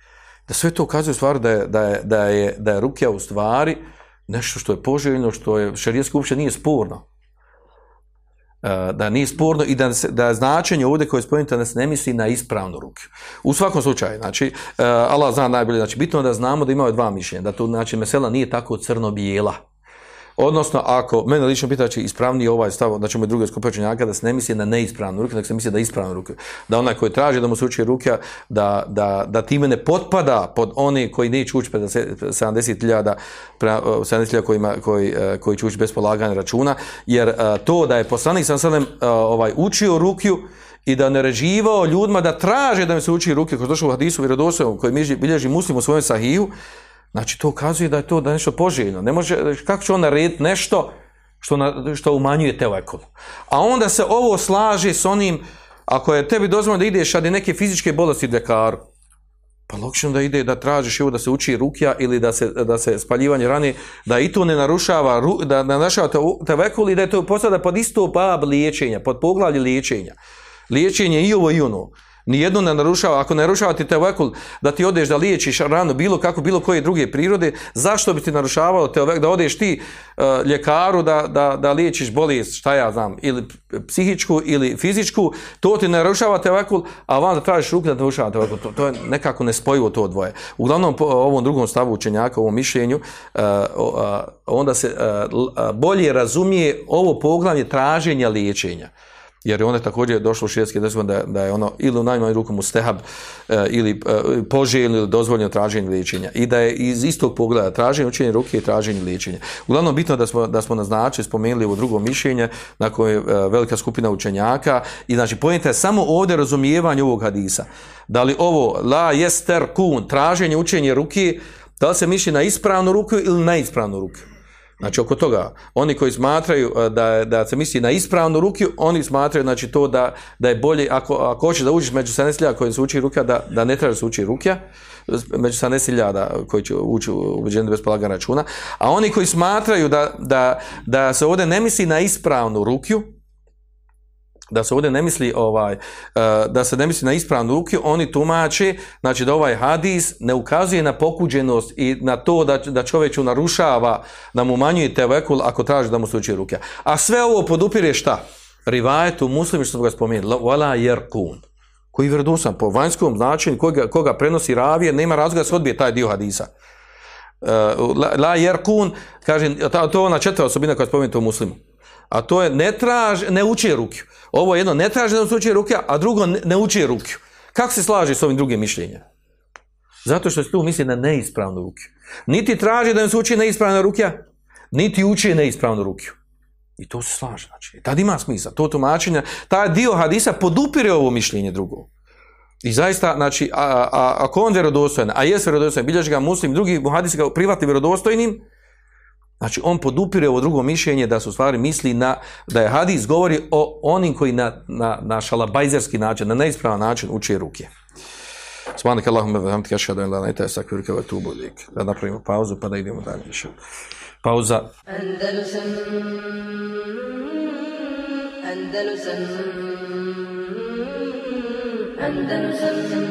da sve to ukazuje stvar da je, da je, da je, da je rukja u stvari nešto što je poželjno, što je šarijetski uopće nije sporno. E, da nije sporno i da, se, da značenje ovdje koje je spomenuto da se ne misli na ispravnu ruku. U svakom slučaju, znači, e, Allah zna najbolje, znači, bitno je da znamo da imaju dva mišljenja, da to, znači, mesela nije tako crno-bijela. Odnosno, ako mene lično pita će ispravniji ovaj stav, znači moj drugi skupečenjaka, da se ne misli na neispravnu ruku, nego se misli da ispravnu ruku. Da onaj koji traži da mu se uči ruka, da, da, da time ne potpada pod oni koji neće ući 70.000 70 kojima, koji, e, koji će ući bez polaganja računa, jer e, to da je poslanik sam sadem e, ovaj, učio rukju, i da naređivao ljudima da traže da mi se uči ruke, kao što došlo u hadisu vjerodostojnom koji bilježi muslim u svojem sahiju, Znači to ukazuje da je to da je nešto poželjno. Ne može, kako će on narediti nešto što, na, što umanjuje telekol. A onda se ovo slaže s onim, ako je tebi dozvoljeno da ideš radi neke fizičke bolesti dekaru, pa logično da ide da tražiš evo da se uči rukja ili da se, da se spaljivanje rane, da i to ne narušava, da ne narušava telekol i da je to postada pod isto bab liječenja, pod poglavlje liječenja. Liječenje i ovo i ono. Nijedno ne narušava. Ako ne narušava ti tevekul da ti odeš da liječiš ranu bilo kako, bilo koje druge prirode, zašto bi ti narušavao tevekul da odeš ti uh, ljekaru da, da, da liječiš bolest, šta ja znam, ili psihičku ili fizičku, to ti ne narušava tevekul, a van da tražiš ruku da narušava tevekul. To, to je nekako nespojivo to dvoje. Uglavnom, po ovom drugom stavu učenjaka, ovom mišljenju, uh, onda se uh, bolje razumije ovo poglavlje traženja liječenja jer je onda također došlo u desmo da, da je ono ili u najmanju ruku stehab e, ili e, poželjno ili dozvoljeno traženje liječenja i da je iz istog pogleda traženje učenje ruke i traženje liječenja. Uglavnom bitno da smo, da smo naznačili, spomenuli ovo drugo mišljenje na koje je e, velika skupina učenjaka i znači pojenta je samo ovdje razumijevanje ovog hadisa. Da li ovo la jester kun, traženje učenje ruke, da li se misli na ispravnu ruku ili na ispravnu ruku? Znači oko toga, oni koji smatraju e, da, da se misli na ispravnu ruku, oni smatraju znači to da, da je bolje, ako, ako hoćeš da uđeš među 70.000 koji se uči ruka, da, da ne da se uči rukja, među 70.000 koji će ući u ubeđenje bez polaganja računa, a oni koji smatraju da, da, da se ovdje ne misli na ispravnu rukju, da se ovdje ne misli ovaj e, da se ne misli na ispravnu ruku, oni tumače znači da ovaj hadis ne ukazuje na pokuđenost i na to da da čovjeku narušava da mu umanjuje tevekul ako traži da mu se uči ruke. A sve ovo podupire šta? Rivajetu muslimi što smo ga spomenuli, la- wala yerkun koji je vjerodostojan po vanjskom značenju koga, koga prenosi ravije, nema razloga da se odbije taj dio hadisa. Uh, la, la jerkun, kaže, to je ona četvrta osobina koja je spomenuta u muslimu. A to je ne traž, ne uči ruke. Ovo je jedno, ne traži da se uči ruke, a drugo ne, uči ruke. Kako se slaže s ovim drugim mišljenjem? Zato što se tu misli na neispravnu ruku. Niti traži da se uči neispravna ruka, niti uči neispravnu ruku. I to se slaže, znači. Tad ima smisla, to tumačenje, taj dio hadisa podupire ovo mišljenje drugo. I zaista, znači, a, a, ako on vjerodostojan, a jes vjerodostojan, bilježi ga muslim, drugi hadisi ga privati vjerodostojnim, znači on podupire ovo drugo mišljenje da se u stvari misli na, da je hadis govori o onim koji na, na, na šalabajzerski način, na neispravan način uči ruke. Smanik Allahume ve hamdike ašhadu an la ilaha illa anta astaghfiruka wa atubu ilaik. Da napravimo pauzu pa da idemo dalje. Pauza. Andalusam Andalusam Andalusam